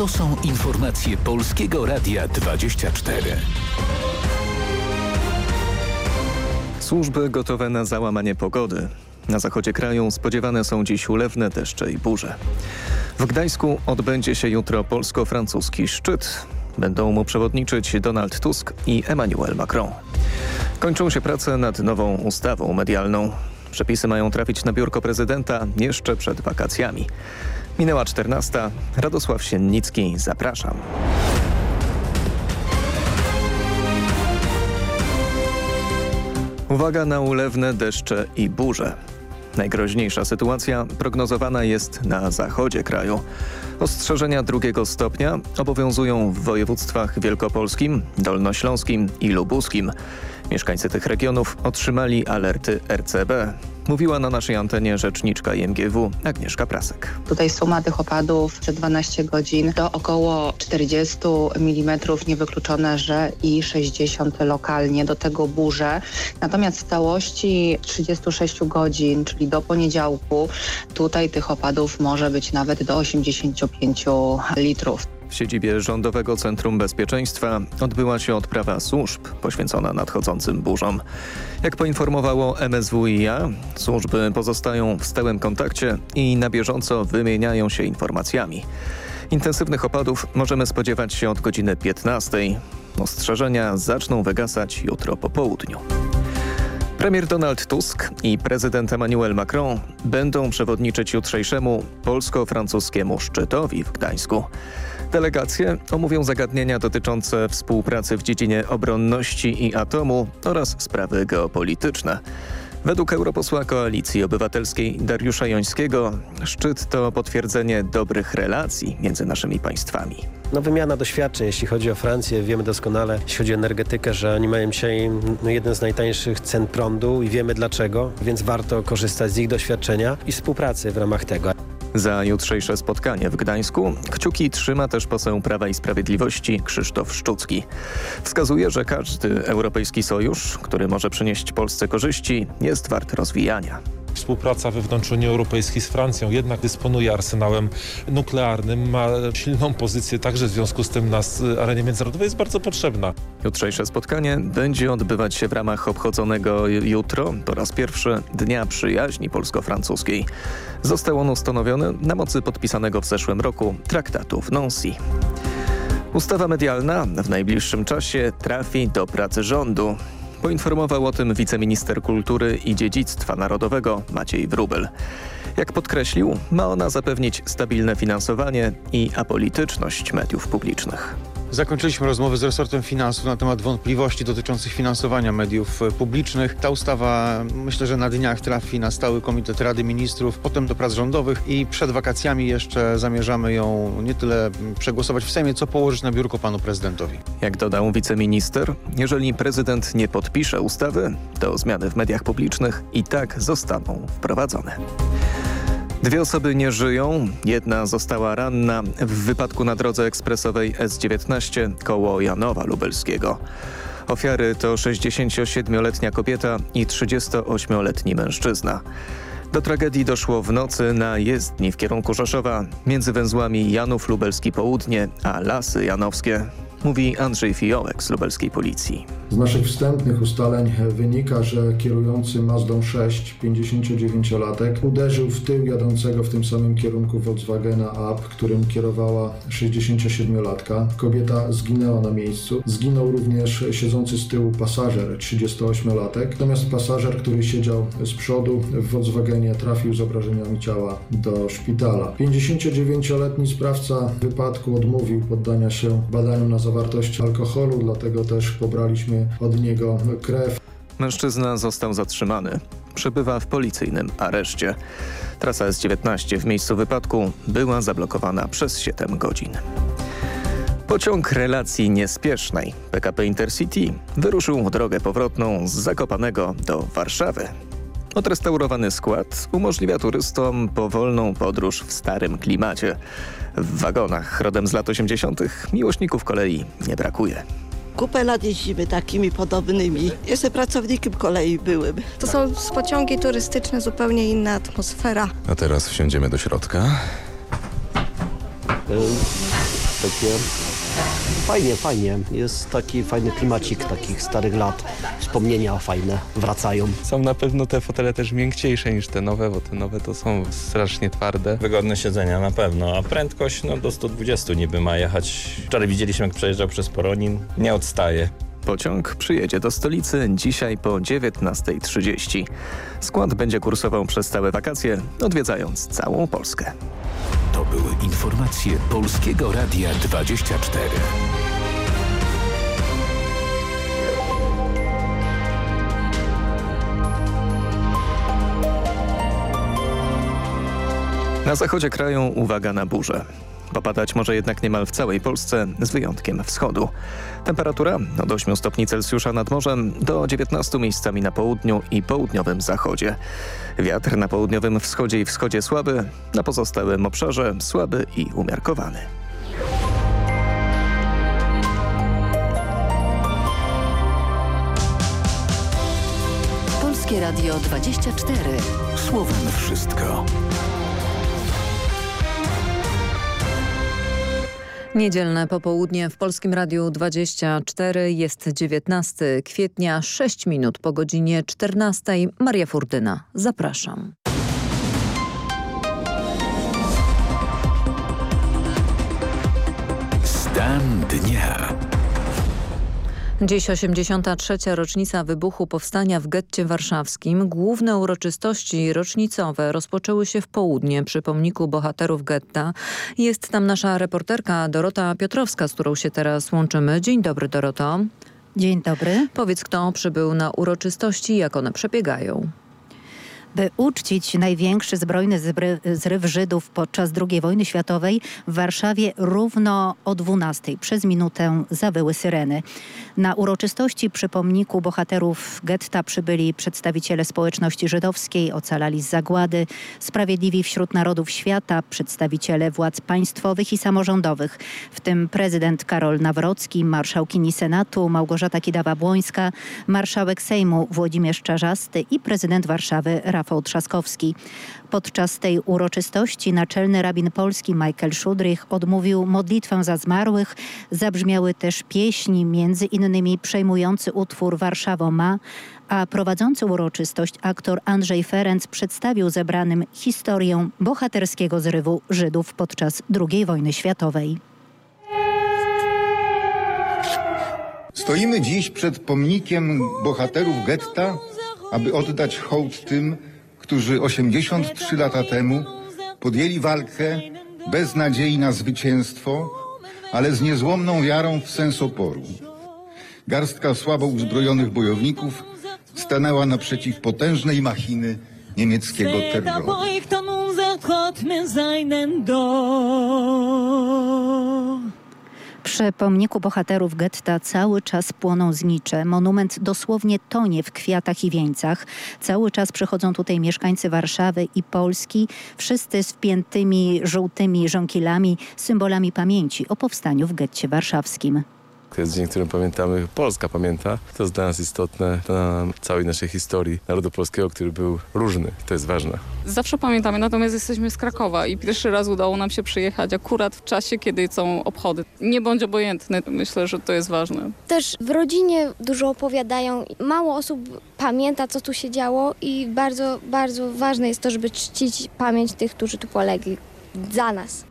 To są informacje Polskiego Radia 24. Służby gotowe na załamanie pogody. Na zachodzie kraju spodziewane są dziś ulewne deszcze i burze. W Gdańsku odbędzie się jutro polsko-francuski szczyt. Będą mu przewodniczyć Donald Tusk i Emmanuel Macron. Kończą się prace nad nową ustawą medialną. Przepisy mają trafić na biurko prezydenta jeszcze przed wakacjami. Minęła 14. Radosław Siennicki, zapraszam. Uwaga na ulewne deszcze i burze. Najgroźniejsza sytuacja prognozowana jest na zachodzie kraju. Ostrzeżenia drugiego stopnia obowiązują w województwach wielkopolskim, dolnośląskim i lubuskim. Mieszkańcy tych regionów otrzymali alerty RCB. Mówiła na naszej antenie rzeczniczka IMGW Agnieszka Prasek. Tutaj suma tych opadów przez 12 godzin to około 40 mm, niewykluczone, że i 60 lokalnie, do tego burze. Natomiast w całości 36 godzin, czyli do poniedziałku, tutaj tych opadów może być nawet do 85 litrów. W siedzibie Rządowego Centrum Bezpieczeństwa odbyła się odprawa służb poświęcona nadchodzącym burzom. Jak poinformowało MSWiA, służby pozostają w stałym kontakcie i na bieżąco wymieniają się informacjami. Intensywnych opadów możemy spodziewać się od godziny 15. Ostrzeżenia zaczną wygasać jutro po południu. Premier Donald Tusk i prezydent Emmanuel Macron będą przewodniczyć jutrzejszemu polsko-francuskiemu szczytowi w Gdańsku. Delegacje omówią zagadnienia dotyczące współpracy w dziedzinie obronności i atomu oraz sprawy geopolityczne. Według europosła Koalicji Obywatelskiej Dariusza Jońskiego szczyt to potwierdzenie dobrych relacji między naszymi państwami. No, wymiana doświadczeń, jeśli chodzi o Francję, wiemy doskonale, jeśli chodzi o energetykę, że oni mają dzisiaj no, jeden z najtańszych cen prądu i wiemy dlaczego, więc warto korzystać z ich doświadczenia i współpracy w ramach tego. Za jutrzejsze spotkanie w Gdańsku kciuki trzyma też poseł Prawa i Sprawiedliwości Krzysztof Szczucki. Wskazuje, że każdy europejski sojusz, który może przynieść Polsce korzyści, jest wart rozwijania. Współpraca wewnątrz Unii Europejskiej z Francją jednak dysponuje arsenałem nuklearnym, ma silną pozycję także w związku z tym na arenie międzynarodowej jest bardzo potrzebna. Jutrzejsze spotkanie będzie odbywać się w ramach obchodzonego jutro po raz pierwszy Dnia Przyjaźni Polsko-Francuskiej. Został on ustanowiony na mocy podpisanego w zeszłym roku traktatu w Nancy. Ustawa medialna w najbliższym czasie trafi do pracy rządu. Poinformował o tym wiceminister kultury i dziedzictwa narodowego Maciej Wrubel. Jak podkreślił, ma ona zapewnić stabilne finansowanie i apolityczność mediów publicznych. Zakończyliśmy rozmowy z resortem finansów na temat wątpliwości dotyczących finansowania mediów publicznych. Ta ustawa myślę, że na dniach trafi na stały komitet Rady Ministrów, potem do prac rządowych i przed wakacjami jeszcze zamierzamy ją nie tyle przegłosować w Sejmie, co położyć na biurko panu prezydentowi. Jak dodał wiceminister, jeżeli prezydent nie podpisze ustawy, to zmiany w mediach publicznych i tak zostaną wprowadzone. Dwie osoby nie żyją, jedna została ranna w wypadku na drodze ekspresowej S19 koło Janowa Lubelskiego. Ofiary to 67-letnia kobieta i 38-letni mężczyzna. Do tragedii doszło w nocy na jezdni w kierunku Rzeszowa między węzłami Janów Lubelski Południe a Lasy Janowskie mówi Andrzej Fiołek z lubelskiej policji. Z naszych wstępnych ustaleń wynika, że kierujący Mazdą 6, 59-latek, uderzył w tył jadącego w tym samym kierunku Volkswagena Up, którym kierowała 67-latka. Kobieta zginęła na miejscu. Zginął również siedzący z tyłu pasażer, 38-latek. Natomiast pasażer, który siedział z przodu w Volkswagenie trafił z obrażeniami ciała do szpitala. 59-letni sprawca wypadku odmówił poddania się badaniom na zawartość alkoholu, dlatego też pobraliśmy od niego krew. Mężczyzna został zatrzymany. Przebywa w policyjnym areszcie. Trasa S19 w miejscu wypadku była zablokowana przez 7 godzin. Pociąg relacji niespiesznej PKP Intercity wyruszył drogę powrotną z Zakopanego do Warszawy. Odrestaurowany skład umożliwia turystom powolną podróż w starym klimacie. W wagonach rodem z lat 80. miłośników kolei nie brakuje. Kupę lat jeździmy takimi podobnymi. Jeszcze pracownikiem kolei byłem. To są pociągi turystyczne, zupełnie inna atmosfera. A teraz wsiądziemy do środka. takie fajnie, fajnie. Jest taki fajny klimacik takich starych lat. Wspomnienia fajne wracają. Są na pewno te fotele też miękciejsze niż te nowe, bo te nowe to są strasznie twarde. Wygodne siedzenia na pewno, a prędkość no, do 120 niby ma jechać. Wczoraj widzieliśmy jak przejeżdżał przez Poronin, nie odstaje. Pociąg przyjedzie do stolicy dzisiaj po 19.30. Skład będzie kursował przez całe wakacje, odwiedzając całą Polskę. To były informacje Polskiego Radia 24. Na zachodzie kraju uwaga na burze. Popadać może jednak niemal w całej Polsce, z wyjątkiem wschodu. Temperatura od 8 stopni Celsjusza nad morzem do 19 miejscami na południu i południowym zachodzie. Wiatr na południowym wschodzie i wschodzie słaby, na pozostałym obszarze słaby i umiarkowany. Polskie Radio 24. Słowem wszystko. Niedzielne popołudnie w Polskim Radiu 24 jest 19 kwietnia, 6 minut po godzinie 14. Maria Furtyna, zapraszam. Stan dnia. Dziś 83. rocznica wybuchu powstania w getcie warszawskim. Główne uroczystości rocznicowe rozpoczęły się w południe przy pomniku bohaterów getta. Jest tam nasza reporterka Dorota Piotrowska, z którą się teraz łączymy. Dzień dobry Doroto. Dzień dobry. Powiedz, kto przybył na uroczystości jak one przebiegają by uczcić największy zbrojny zryw Żydów podczas II wojny światowej w Warszawie równo o 12 przez minutę zawyły syreny. Na uroczystości przy pomniku bohaterów getta przybyli przedstawiciele społeczności żydowskiej, ocalali z zagłady, sprawiedliwi wśród narodów świata, przedstawiciele władz państwowych i samorządowych, w tym prezydent Karol Nawrocki, marszałkini Senatu Małgorzata Kidawa-Błońska, marszałek Sejmu Włodzimierz Czarzasty i prezydent Warszawy Rafał Trzaskowski. Podczas tej uroczystości naczelny rabin polski Michael Szudrych odmówił modlitwę za zmarłych. Zabrzmiały też pieśni, między innymi przejmujący utwór Warszawo ma, a prowadzący uroczystość aktor Andrzej Ferenc przedstawił zebranym historię bohaterskiego zrywu Żydów podczas II wojny światowej. Stoimy dziś przed pomnikiem bohaterów getta, aby oddać hołd tym, którzy 83 lata temu podjęli walkę bez nadziei na zwycięstwo, ale z niezłomną wiarą w sens oporu. Garstka słabo uzbrojonych bojowników stanęła naprzeciw potężnej machiny niemieckiego terroru. Przy pomniku bohaterów getta cały czas płoną znicze. Monument dosłownie tonie w kwiatach i wieńcach. Cały czas przychodzą tutaj mieszkańcy Warszawy i Polski, wszyscy z wpiętymi żółtymi żonkilami, symbolami pamięci o powstaniu w getcie warszawskim. To jest dzień, którym pamiętamy, Polska pamięta. To jest dla nas istotne na całej naszej historii narodu polskiego, który był różny. To jest ważne. Zawsze pamiętamy, natomiast jesteśmy z Krakowa i pierwszy raz udało nam się przyjechać akurat w czasie, kiedy są obchody. Nie bądź obojętny, myślę, że to jest ważne. Też w rodzinie dużo opowiadają. Mało osób pamięta, co tu się działo i bardzo, bardzo ważne jest to, żeby czcić pamięć tych, którzy tu polegli za nas.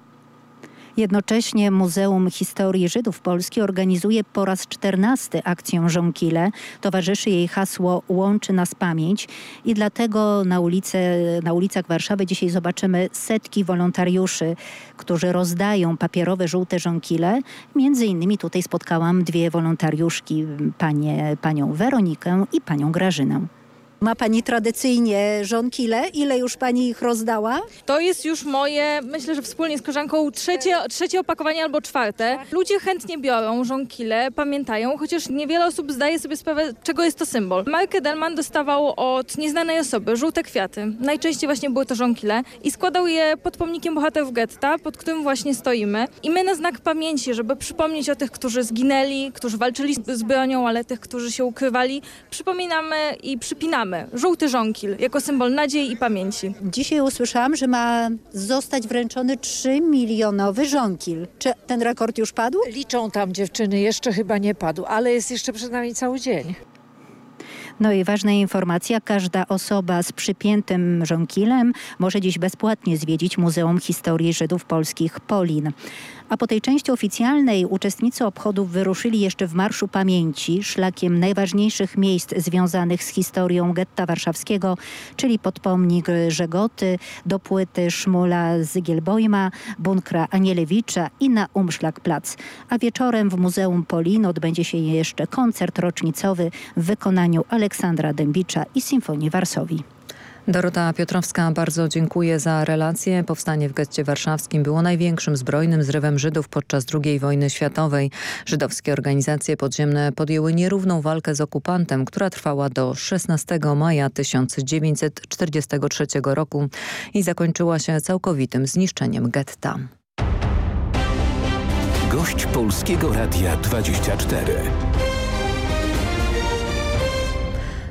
Jednocześnie Muzeum Historii Żydów Polski organizuje po raz czternasty akcję Żonkile. Towarzyszy jej hasło Łączy nas pamięć i dlatego na, ulice, na ulicach Warszawy dzisiaj zobaczymy setki wolontariuszy, którzy rozdają papierowe żółte żonkile. Między innymi tutaj spotkałam dwie wolontariuszki, panie, panią Weronikę i panią Grażynę. Ma Pani tradycyjnie żonkile? Ile już Pani ich rozdała? To jest już moje, myślę, że wspólnie z koleżanką trzecie, trzecie opakowanie albo czwarte. Ludzie chętnie biorą żonkile, pamiętają, chociaż niewiele osób zdaje sobie sprawę, czego jest to symbol. Mark Edelman dostawał od nieznanej osoby żółte kwiaty. Najczęściej właśnie były to żonkile i składał je pod pomnikiem bohaterów getta, pod którym właśnie stoimy. I my na znak pamięci, żeby przypomnieć o tych, którzy zginęli, którzy walczyli z bronią, ale tych, którzy się ukrywali, przypominamy i przypinamy mamy żółty żonkil jako symbol nadziei i pamięci. Dzisiaj usłyszałam, że ma zostać wręczony 3 milionowy żonkil. Czy ten rekord już padł? Liczą tam dziewczyny, jeszcze chyba nie padł, ale jest jeszcze przed nami cały dzień. No i ważna informacja, każda osoba z przypiętym żonkilem może dziś bezpłatnie zwiedzić Muzeum Historii Żydów Polskich Polin. A po tej części oficjalnej uczestnicy obchodów wyruszyli jeszcze w Marszu Pamięci szlakiem najważniejszych miejsc związanych z historią getta warszawskiego, czyli pod pomnik Żegoty, do płyty Szmula Zygielbojma, bunkra Anielewicza i na Umszlak-Plac. A wieczorem w Muzeum Polin odbędzie się jeszcze koncert rocznicowy w wykonaniu Aleksandra Dębicza i Symfonii Warsowi. Dorota Piotrowska, bardzo dziękuję za relację. Powstanie w getcie warszawskim było największym zbrojnym zrywem Żydów podczas II wojny światowej. Żydowskie organizacje podziemne podjęły nierówną walkę z okupantem, która trwała do 16 maja 1943 roku i zakończyła się całkowitym zniszczeniem getta. Gość Polskiego Radia 24.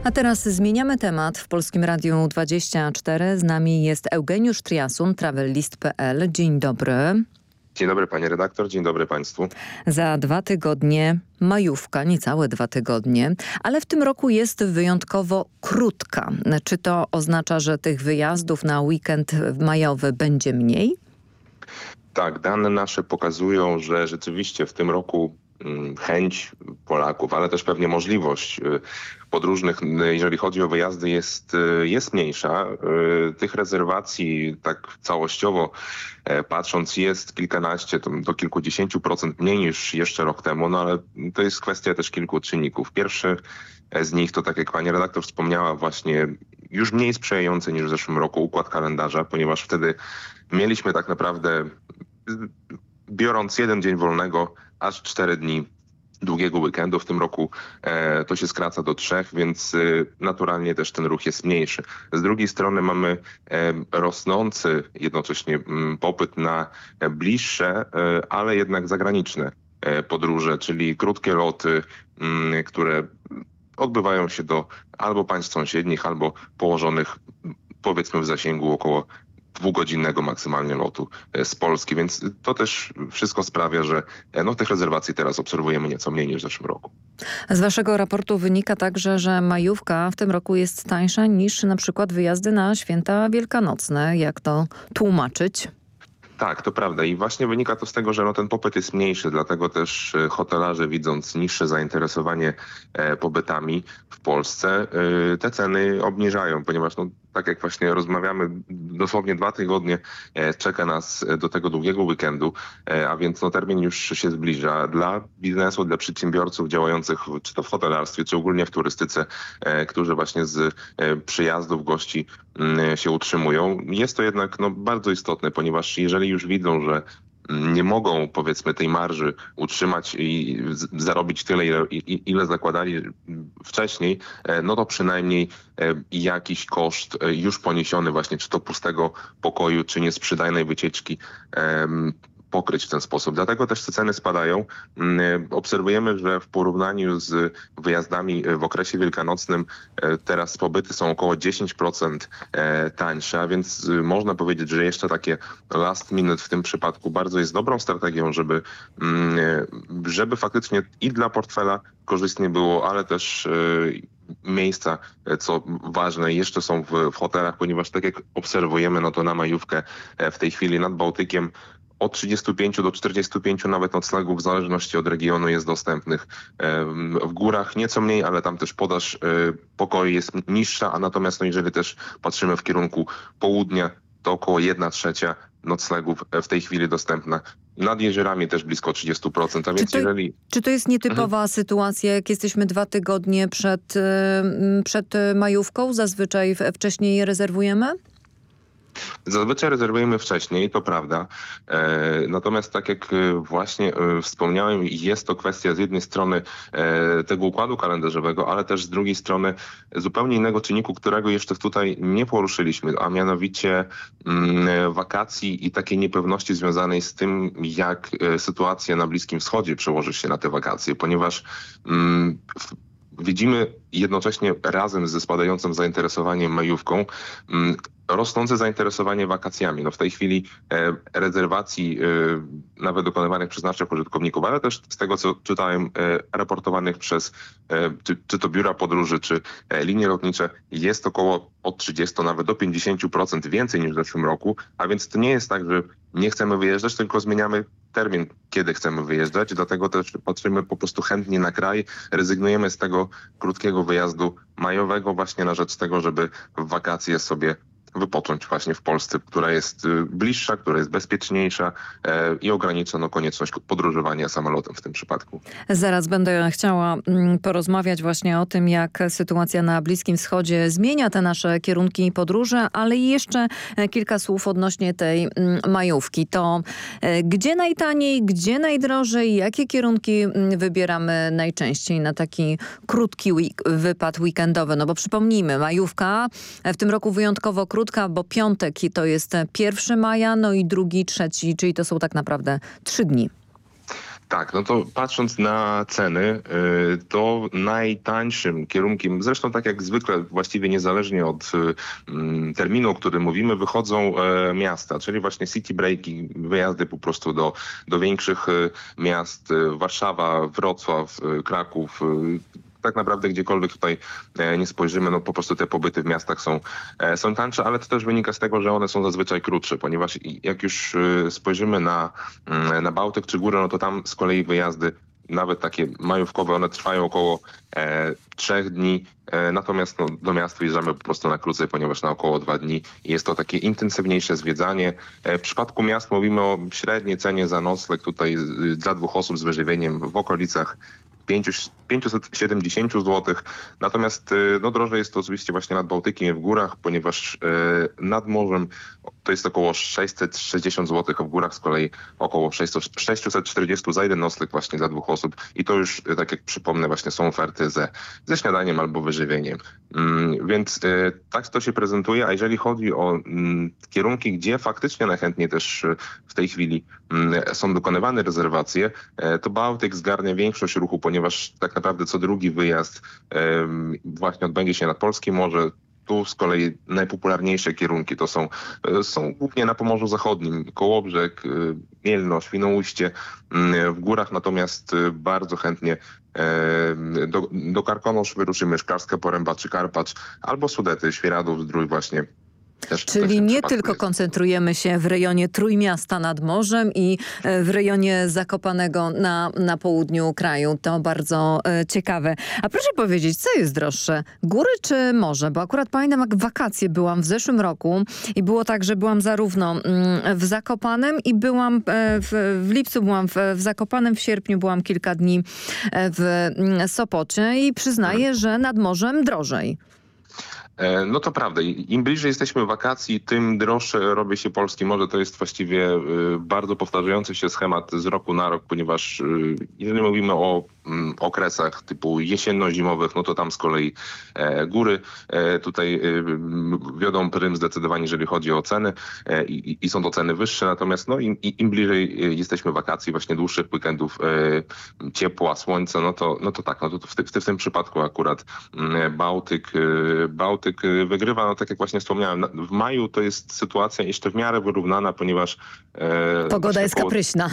A teraz zmieniamy temat. W Polskim Radiu 24 z nami jest Eugeniusz Triasun, travellist.pl. Dzień dobry. Dzień dobry panie redaktor, dzień dobry państwu. Za dwa tygodnie majówka, niecałe dwa tygodnie, ale w tym roku jest wyjątkowo krótka. Czy to oznacza, że tych wyjazdów na weekend majowy będzie mniej? Tak, dane nasze pokazują, że rzeczywiście w tym roku chęć Polaków, ale też pewnie możliwość podróżnych, jeżeli chodzi o wyjazdy, jest, jest mniejsza. Tych rezerwacji tak całościowo patrząc jest kilkanaście do kilkudziesięciu procent mniej niż jeszcze rok temu, no ale to jest kwestia też kilku czynników. Pierwszy z nich to, tak jak pani redaktor wspomniała, właśnie już mniej sprzyjający niż w zeszłym roku układ kalendarza, ponieważ wtedy mieliśmy tak naprawdę biorąc jeden dzień wolnego, aż cztery dni długiego weekendu. W tym roku e, to się skraca do trzech, więc e, naturalnie też ten ruch jest mniejszy. Z drugiej strony mamy e, rosnący jednocześnie m, popyt na bliższe, e, ale jednak zagraniczne podróże, czyli krótkie loty, m, które odbywają się do albo państw sąsiednich, albo położonych powiedzmy w zasięgu około dwugodzinnego maksymalnie lotu z Polski, więc to też wszystko sprawia, że no, tych rezerwacji teraz obserwujemy nieco mniej niż w zeszłym roku. Z waszego raportu wynika także, że majówka w tym roku jest tańsza niż na przykład wyjazdy na święta wielkanocne. Jak to tłumaczyć? Tak, to prawda i właśnie wynika to z tego, że no, ten popyt jest mniejszy, dlatego też hotelarze widząc niższe zainteresowanie e, pobytami w Polsce, e, te ceny obniżają, ponieważ no, tak jak właśnie rozmawiamy, dosłownie dwa tygodnie czeka nas do tego długiego weekendu, a więc no, termin już się zbliża. Dla biznesu, dla przedsiębiorców działających czy to w hotelarstwie, czy ogólnie w turystyce, którzy właśnie z przyjazdów gości się utrzymują, jest to jednak no, bardzo istotne, ponieważ jeżeli już widzą, że nie mogą powiedzmy tej marży utrzymać i zarobić tyle, ile, ile zakładali wcześniej, no to przynajmniej jakiś koszt już poniesiony właśnie czy to pustego pokoju, czy niesprzedajnej wycieczki pokryć w ten sposób. Dlatego też te ceny spadają. Obserwujemy, że w porównaniu z wyjazdami w okresie wielkanocnym teraz pobyty są około 10% tańsze, a więc można powiedzieć, że jeszcze takie last minute w tym przypadku bardzo jest dobrą strategią, żeby, żeby faktycznie i dla portfela korzystnie było, ale też miejsca, co ważne, jeszcze są w, w hotelach, ponieważ tak jak obserwujemy, no to na majówkę w tej chwili nad Bałtykiem od 35 do 45 nawet noclegów w zależności od regionu jest dostępnych. W górach nieco mniej, ale tam też podaż pokoi jest niższa, a natomiast no jeżeli też patrzymy w kierunku południa, to około 1 trzecia noclegów w tej chwili dostępna. Nad jeziorami też blisko 30%, a więc czy to, jeżeli... Czy to jest nietypowa mhm. sytuacja, jak jesteśmy dwa tygodnie przed, przed majówką? Zazwyczaj wcześniej je rezerwujemy? Zazwyczaj rezerwujemy wcześniej, to prawda. E, natomiast tak jak właśnie e, wspomniałem, jest to kwestia z jednej strony e, tego układu kalendarzowego, ale też z drugiej strony zupełnie innego czynniku, którego jeszcze tutaj nie poruszyliśmy, a mianowicie mm, wakacji i takiej niepewności związanej z tym, jak sytuacja na Bliskim Wschodzie przełoży się na te wakacje, ponieważ mm, widzimy jednocześnie razem ze spadającym zainteresowaniem majówką mm, rosnące zainteresowanie wakacjami. No w tej chwili e, rezerwacji e, nawet dokonywanych przez naszych użytkowników, ale też z tego, co czytałem, e, raportowanych przez e, czy, czy to biura podróży, czy e, linie lotnicze, jest około od 30 nawet do 50% więcej niż w zeszłym roku, a więc to nie jest tak, że nie chcemy wyjeżdżać, tylko zmieniamy termin, kiedy chcemy wyjeżdżać, dlatego też patrzymy po prostu chętnie na kraj, rezygnujemy z tego krótkiego wyjazdu majowego właśnie na rzecz tego, żeby w wakacje sobie wypocząć właśnie w Polsce, która jest y, bliższa, która jest bezpieczniejsza e, i ograniczono konieczność podróżowania samolotem w tym przypadku. Zaraz będę chciała mm, porozmawiać właśnie o tym, jak sytuacja na Bliskim Wschodzie zmienia te nasze kierunki podróży, ale jeszcze e, kilka słów odnośnie tej mm, majówki. To e, gdzie najtaniej, gdzie najdrożej, jakie kierunki mm, wybieramy najczęściej na taki krótki week wypad weekendowy? No bo przypomnijmy, majówka w tym roku wyjątkowo krótka, krótka, bo piątek to jest 1 maja, no i drugi, trzeci, czyli to są tak naprawdę trzy dni. Tak, no to patrząc na ceny, y, to najtańszym kierunkiem, zresztą tak jak zwykle, właściwie niezależnie od y, mm, terminu, o którym mówimy, wychodzą e, miasta, czyli właśnie city breaki, wyjazdy po prostu do, do większych y, miast, Warszawa, Wrocław, Kraków, tak naprawdę gdziekolwiek tutaj e, nie spojrzymy, no po prostu te pobyty w miastach są, e, są tańsze, ale to też wynika z tego, że one są zazwyczaj krótsze, ponieważ jak już e, spojrzymy na, mm, na Bałtyk czy Górę, no to tam z kolei wyjazdy nawet takie majówkowe, one trwają około e, trzech dni, e, natomiast no, do miasta wjeżdżamy po prostu na krócej, ponieważ na około dwa dni jest to takie intensywniejsze zwiedzanie. E, w przypadku miast mówimy o średniej cenie za nocleg tutaj dla dwóch osób z wyżywieniem w okolicach 570 zł. Natomiast y, no, drożej jest to oczywiście właśnie nad Bałtykiem w górach, ponieważ y, nad morzem to jest około 660 zł, a w górach z kolei około 640 za jeden nocleg właśnie dla dwóch osób. I to już, y, tak jak przypomnę, właśnie są oferty ze, ze śniadaniem albo wyżywieniem. Mm, więc tak to się prezentuje, a jeżeli chodzi o mm, kierunki, gdzie faktycznie najchętniej też w tej chwili są dokonywane rezerwacje, to Bałtyk zgarnia większość ruchu, ponieważ tak naprawdę co drugi wyjazd właśnie odbędzie się nad Polskim Morze. Tu z kolei najpopularniejsze kierunki to są, e, są głównie na Pomorzu Zachodnim, Kołobrzeg, e, Mielno, Świnoujście. Mm, w górach natomiast e, bardzo chętnie do, do Karkonosz wyruszymy, Szklarska Poręba czy Karpacz, albo Sudety, Świeradów, Zdrój właśnie też Czyli nie tylko jest. koncentrujemy się w rejonie Trójmiasta nad morzem i e, w rejonie Zakopanego na, na południu kraju. To bardzo e, ciekawe. A proszę powiedzieć, co jest droższe? Góry czy morze? Bo akurat pamiętam, jak wakacje byłam w zeszłym roku i było tak, że byłam zarówno mm, w Zakopanem i byłam e, w, w lipcu byłam w, w Zakopanem, w sierpniu byłam kilka dni e, w mm, Sopocie i przyznaję, hmm. że nad morzem drożej. E, no to prawda. Im bliżej jesteśmy wakacji, tym droższe robi się polskie morze. To jest właściwie e, bardzo powtarzający się schemat z roku na rok, ponieważ e, jeżeli mówimy o okresach typu jesienno-zimowych, no to tam z kolei góry tutaj wiodą prym zdecydowanie, jeżeli chodzi o ceny i, są to ceny wyższe. Natomiast no, im, im bliżej jesteśmy wakacji, właśnie dłuższych weekendów, ciepła, słońca, no to, no to tak, no to w, w, w tym przypadku akurat mm, Bałtyk, Bałtyk wygrywa, no tak jak właśnie wspomniałem, w maju to jest sytuacja jeszcze w miarę wyrównana, ponieważ... E, pogoda jest kapryśna.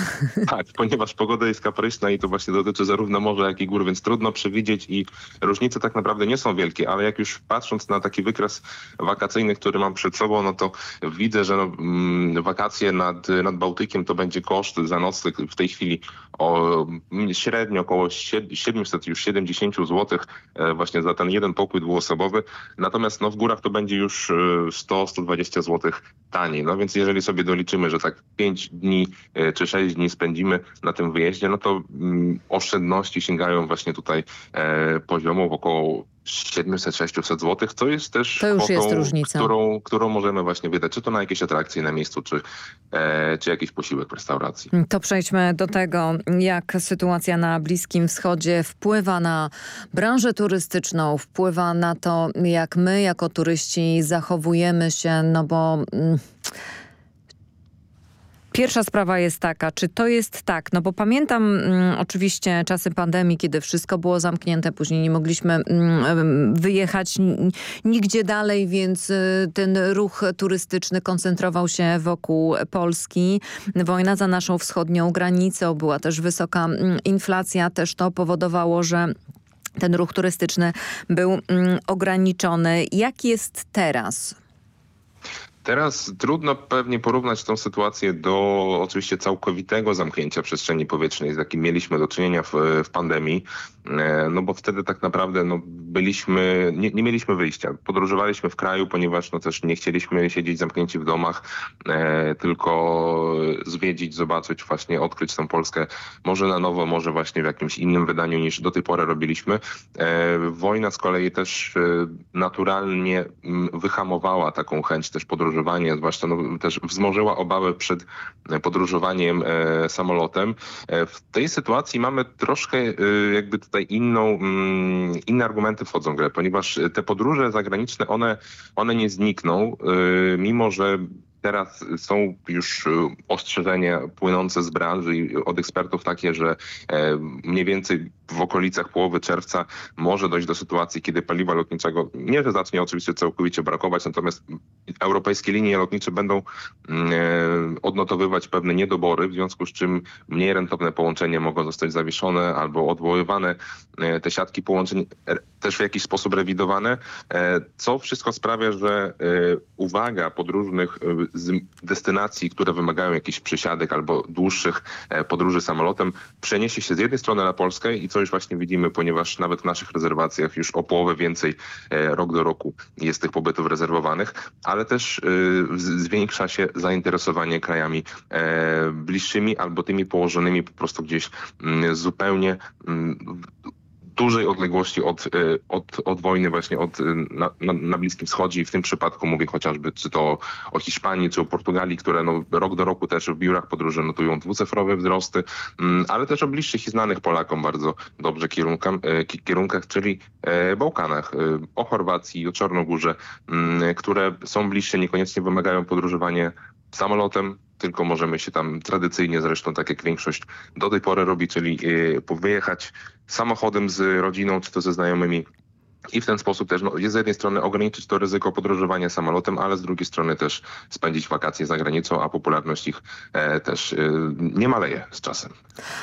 Tak, ponieważ pogoda jest kapryśna i to właśnie dotyczy zarówno morza, jak i gór, więc trudno przewidzieć i różnice tak naprawdę nie są wielkie, ale jak już patrząc na taki wykres wakacyjny, który mam przed sobą, no to widzę, że no, mm, wakacje nad, nad Bałtykiem to będzie koszt za nocleg w tej chwili o mm, średnio około 700 już 70 zł e, właśnie za ten jeden pokój dwuosobowy. Natomiast no, w górach to będzie już 100-120 y, zł taniej. No więc jeżeli sobie doliczymy, że tak 5 dni y, czy 6 dni spędzimy na tym wyjeździe, no to mm, oszczędności sięgają właśnie tutaj e, poziomów około 700-600 zł, to jest też to już jest różnica. Którą, którą możemy właśnie wydać, czy to na jakieś atrakcje na miejscu, czy, e, czy jakiś posiłek w restauracji. To przejdźmy do tego, jak sytuacja na Bliskim Wschodzie wpływa na branżę turystyczną, wpływa na to, jak my jako turyści zachowujemy się, no bo... Mm, Pierwsza sprawa jest taka, czy to jest tak, no bo pamiętam mm, oczywiście czasy pandemii, kiedy wszystko było zamknięte, później nie mogliśmy mm, wyjechać nigdzie dalej, więc y, ten ruch turystyczny koncentrował się wokół Polski. Wojna za naszą wschodnią granicą, była też wysoka mm, inflacja, też to powodowało, że ten ruch turystyczny był ograniczony. Jak jest teraz? Teraz trudno pewnie porównać tą sytuację do oczywiście całkowitego zamknięcia przestrzeni powietrznej, z jakim mieliśmy do czynienia w, w pandemii, no bo wtedy tak naprawdę no, byliśmy, nie, nie, mieliśmy wyjścia. Podróżowaliśmy w kraju, ponieważ no, też nie chcieliśmy siedzieć zamknięci w domach, e, tylko zwiedzić, zobaczyć, właśnie odkryć tą Polskę może na nowo, może właśnie w jakimś innym wydaniu niż do tej pory robiliśmy. E, wojna z kolei też e, naturalnie m, wyhamowała taką chęć też podróżowania zwłaszcza no, też wzmożyła obawę przed podróżowaniem e, samolotem. E, w tej sytuacji mamy troszkę e, jakby tutaj inną, mm, inne argumenty wchodzą w grę, ponieważ te podróże zagraniczne, one, one nie znikną, mimo że Teraz są już ostrzeżenia płynące z branży i od ekspertów takie, że mniej więcej w okolicach połowy czerwca może dojść do sytuacji, kiedy paliwa lotniczego nie, że zacznie oczywiście całkowicie brakować, natomiast europejskie linie lotnicze będą mm, e, odnotowywać pewne niedobory, w związku z czym mniej rentowne połączenia mogą zostać zawieszone albo odwoływane. E, te siatki połączeń e, też w jakiś sposób rewidowane, co wszystko sprawia, że uwaga podróżnych z destynacji, które wymagają jakichś przesiadek albo dłuższych podróży samolotem, przeniesie się z jednej strony na Polskę i co już właśnie widzimy, ponieważ nawet w naszych rezerwacjach już o połowę więcej e, rok do roku jest tych pobytów rezerwowanych, ale też e, zwiększa się zainteresowanie krajami e, bliższymi albo tymi położonymi po prostu gdzieś mm, zupełnie mm, dużej odległości od, y, od, od wojny właśnie od, y, na, na, Bliskim Wschodzie i w tym przypadku mówię chociażby czy to o Hiszpanii, czy o Portugalii, które no, rok do roku też w biurach podróży notują dwucyfrowe wzrosty, mm, ale też o bliższych i znanych Polakom bardzo dobrze kierunkach, y, kierunkach czyli Bałkanach, o Chorwacji, o Czarnogórze, mm, które są bliższe, niekoniecznie wymagają podróżowania samolotem, tylko możemy się tam tradycyjnie zresztą, tak jak większość do tej pory robi, czyli wyjechać samochodem z rodziną czy to ze znajomymi i w ten sposób też no, z jednej strony ograniczyć to ryzyko podróżowania samolotem, ale z drugiej strony też spędzić wakacje za granicą, a popularność ich e, też e, nie maleje z czasem.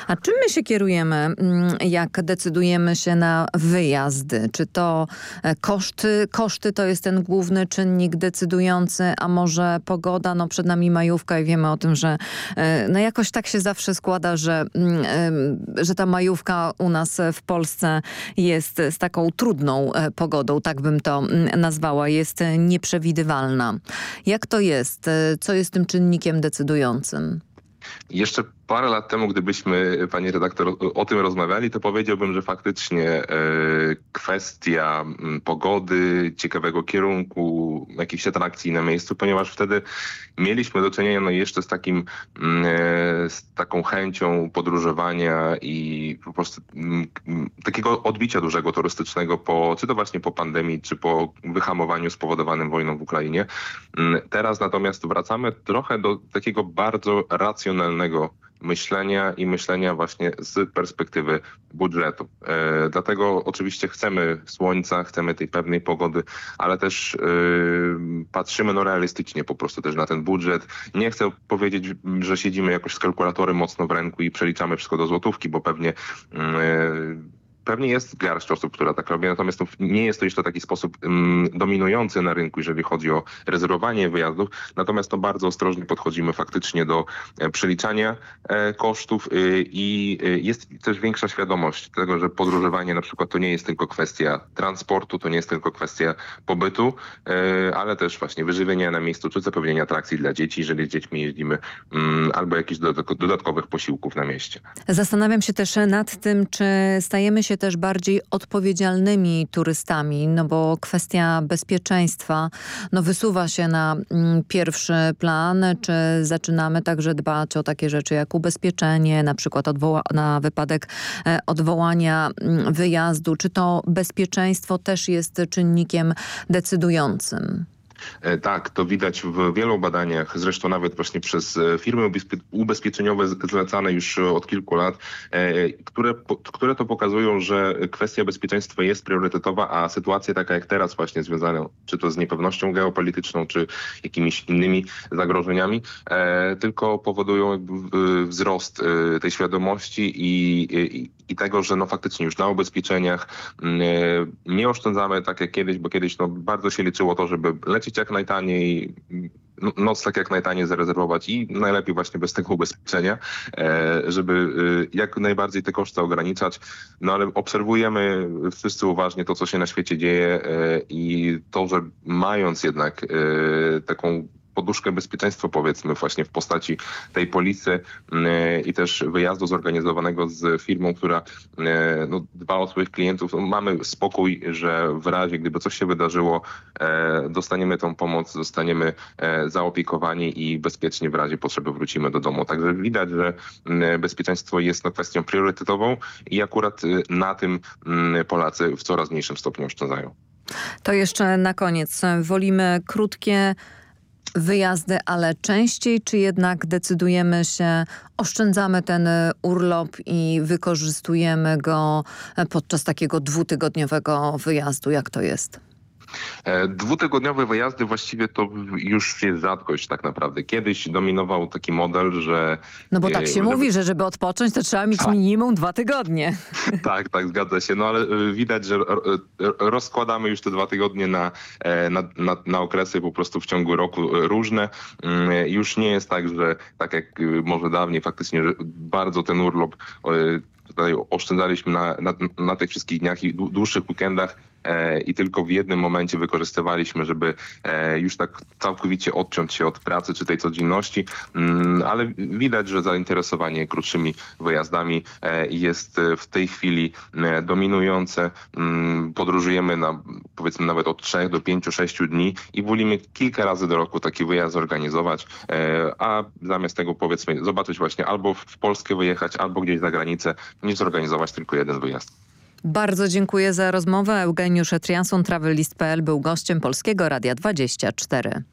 A czym my się kierujemy, mm, jak decydujemy się na wyjazdy? Czy to e, koszty? Koszty to jest ten główny czynnik decydujący, a może pogoda? No przed nami majówka i wiemy o tym, że e, no jakoś tak się zawsze składa, że, mm, że ta majówka u nas w Polsce jest z taką trudną pogodą, tak bym to mm, nazwała, jest nieprzewidywalna. Jak to jest? E, co jest tym czynnikiem decydującym? Jeszcze parę lat temu, gdybyśmy, pani redaktor, o tym rozmawiali, to powiedziałbym, że faktycznie e, kwestia pogody, ciekawego kierunku, jakichś atrakcji na miejscu, ponieważ wtedy mieliśmy do czynienia no jeszcze z takim, e, z taką chęcią podróżowania i po prostu takiego odbicia dużego turystycznego po, czy to właśnie po pandemii, czy po wyhamowaniu spowodowanym wojną w Ukrainie. Teraz natomiast wracamy trochę do takiego bardzo racjonalnego myślenia i myślenia właśnie z perspektywy budżetu. E, dlatego oczywiście chcemy słońca, chcemy tej pewnej pogody, ale też e, patrzymy no realistycznie po prostu też na ten budżet. Nie chcę powiedzieć, że siedzimy jakoś z kalkulatorem mocno w ręku i przeliczamy wszystko do złotówki, bo pewnie mm, e, Pewnie jest garść osób, która tak robi, natomiast nie jest to jeszcze taki sposób um, dominujący na rynku, jeżeli chodzi o rezerwowanie wyjazdów. Natomiast to bardzo ostrożnie podchodzimy faktycznie do e, przeliczania e, kosztów e, i e, jest też większa świadomość tego, że podróżowanie na przykład to nie jest tylko kwestia transportu, to nie jest tylko kwestia pobytu, e, ale też właśnie wyżywienia na miejscu, czy zapewnienia atrakcji dla dzieci, jeżeli z dziećmi jeździmy, mm, albo jakichś dodatkowych posiłków na mieście. Zastanawiam się też nad tym, czy stajemy się się też bardziej odpowiedzialnymi turystami, no bo kwestia bezpieczeństwa no wysuwa się na mm, pierwszy plan, czy zaczynamy także dbać o takie rzeczy jak ubezpieczenie, na przykład na wypadek e, odwołania mm, wyjazdu, czy to bezpieczeństwo też jest czynnikiem decydującym? E, Tak, to widać w wielu badaniach, zresztą nawet właśnie przez e, firmy ubezpie- ubezpieczeniowe zlecane już od kilku lat, e, które, które to pokazują, że kwestia bezpieczeństwa jest priorytetowa, a sytuacja taka jak teraz właśnie związana czy to z niepewnością geopolityczną, czy jakimiś innymi zagrożeniami, tylko powodują wzrost tej świadomości i, i, i tego, że no faktycznie już na ubezpieczeniach mm, e, nie oszczędzamy tak jak kiedyś, bo kiedyś no bardzo się liczyło to, żeby lecieć jak najtaniej, no- noc tak jak najtaniej zarezerwować i najlepiej właśnie bez tego ubezpieczenia, e, żeby e, jak najbardziej te koszty ograniczać. No ale obserwujemy wszyscy uważnie to, co się na świecie dzieje i to, że mając jednak taką poduszkę bezpieczeństwa powiedzmy właśnie w postaci tej polisy e, i też wyjazdu zorganizowanego z firmą, która e, no, dba o swoich klientów. No, mamy spokój, że w razie gdyby coś się wydarzyło, e, dostaniemy tą pomoc, zostaniemy e, zaopiekowani i bezpiecznie w razie potrzeby wrócimy do domu. Także widać, że m, bezpieczeństwo jest no, kwestią priorytetową i akurat e, na tym Polacy w coraz mniejszym stopniu oszczędzają. To jeszcze na koniec. Wolimy krótkie wyjazdy, ale częściej, czy jednak decydujemy się, oszczędzamy ten urlop i wykorzystujemy go podczas takiego dwutygodniowego wyjazdu? Jak to jest? E, Dwutygodniowe wyjazdy właściwie to już jest rzadkość tak naprawdę. Kiedyś dominował taki model, że... No bo e, tak się żeby- mówi, że żeby odpocząć, to trzeba mieć minimum dwa tygodnie. Tak, tak, zgadza się. No ale y, widać, że ro- rozkładamy już te dwa tygodnie na, e, na, na, na okresy po prostu w ciągu roku różne. Mm, Już nie jest tak, że tak jak może dawniej faktycznie, że bardzo ten urlop tutaj oszczędzaliśmy na, na, na tych wszystkich dniach i dłu- dłuższych weekendach e, i tylko w jednym momencie wykorzystywaliśmy, żeby e, już tak całkowicie odciąć się od pracy czy tej codzienności, Mm, ale widać, że zainteresowanie krótszymi wyjazdami e, jest e, w tej chwili e, dominujące. Mm, Podróżujemy na powiedzmy nawet od 3 do 5, 6 dni i wolimy kilka razy do roku taki wyjazd zorganizować, e, a zamiast tego powiedzmy zobaczyć właśnie albo w Polskę wyjechać, albo gdzieś za granicę, niż zorganizować tylko jeden wyjazd. Bardzo dziękuję za rozmowę. Eugeniusz Etrianson, Travelist.pl był gościem Polskiego Radia 24.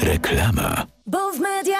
Reklama. Bo w media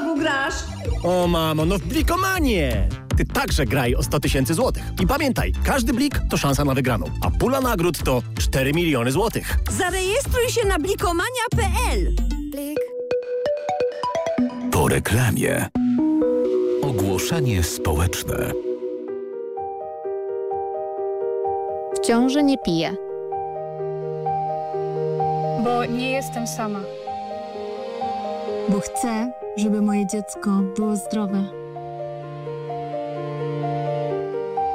Znowu grasz? O mamo, no w blikomanie! Ty także graj o 100 tysięcy złotych. I pamiętaj, każdy blik to szansa na wygraną, a pula nagród to 4 miliony złotych. Zarejestruj się na blikomania.pl Blik. Po reklamie. Ogłoszenie społeczne. W ciąży nie piję. Bo nie jestem sama. Bo chcę, żeby moje dziecko było zdrowe.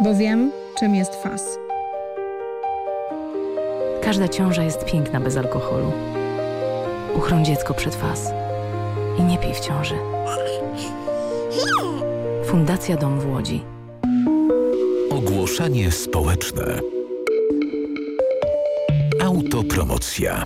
Bo wiem, czym jest fas. Każda ciąża jest piękna bez alkoholu. Uchroń dziecko przed fas. I nie pij w ciąży. Fundacja Dom w Łodzi. Ogłoszenie społeczne. Autopromocja.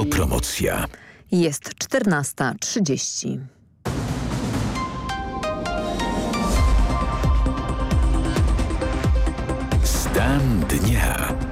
Autopromocja. Jest 14.30. Stan dnia.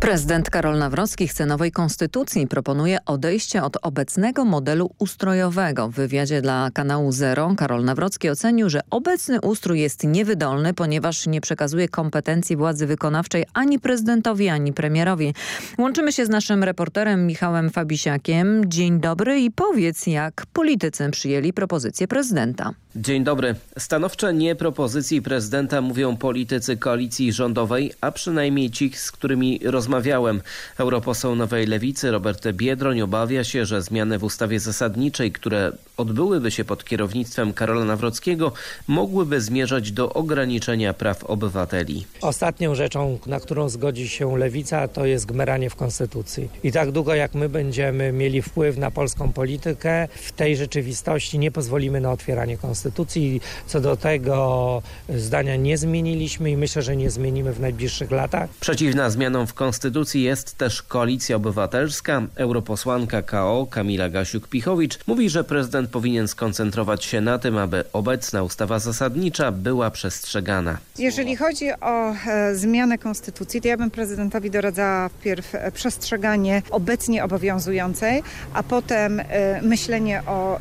Prezydent Karol Nawrocki chce nowej konstytucji proponuje odejście od obecnego modelu ustrojowego. W wywiadzie dla kanału Zero Karol Nawrocki ocenił, że obecny ustrój jest niewydolny, ponieważ nie przekazuje kompetencji władzy wykonawczej ani prezydentowi, ani premierowi. Łączymy się z naszym reporterem Michałem Fabisiakiem. Dzień dobry i powiedz, jak politycy przyjęli propozycję prezydenta. Dzień dobry. Stanowcze nie propozycji prezydenta mówią politycy koalicji rządowej, a przynajmniej ci, z którymi rozmawiałem. Europoseł Nowej Lewicy Robert Biedroń obawia się, że zmiany w ustawie zasadniczej, które odbyłyby się pod kierownictwem Karola Nawrockiego, mogłyby zmierzać do ograniczenia praw obywateli. Ostatnią rzeczą, na którą zgodzi się Lewica, to jest gmeranie w Konstytucji. I tak długo jak my będziemy mieli wpływ na polską politykę, w tej rzeczywistości nie pozwolimy na otwieranie Konstytucji. Co do tego zdania nie zmieniliśmy i myślę, że nie zmienimy w najbliższych latach. Przeciwna zmianom w Konstytucji jest też Koalicja Obywatelska. Europosłanka KO Kamila Gasiuk-Pichowicz mówi, że prezydent powinien skoncentrować się na tym, aby obecna ustawa zasadnicza była przestrzegana. Jeżeli chodzi o e, zmianę konstytucji, to ja bym prezydentowi doradzała wpierw e, przestrzeganie obecnie obowiązującej, a potem e, myślenie o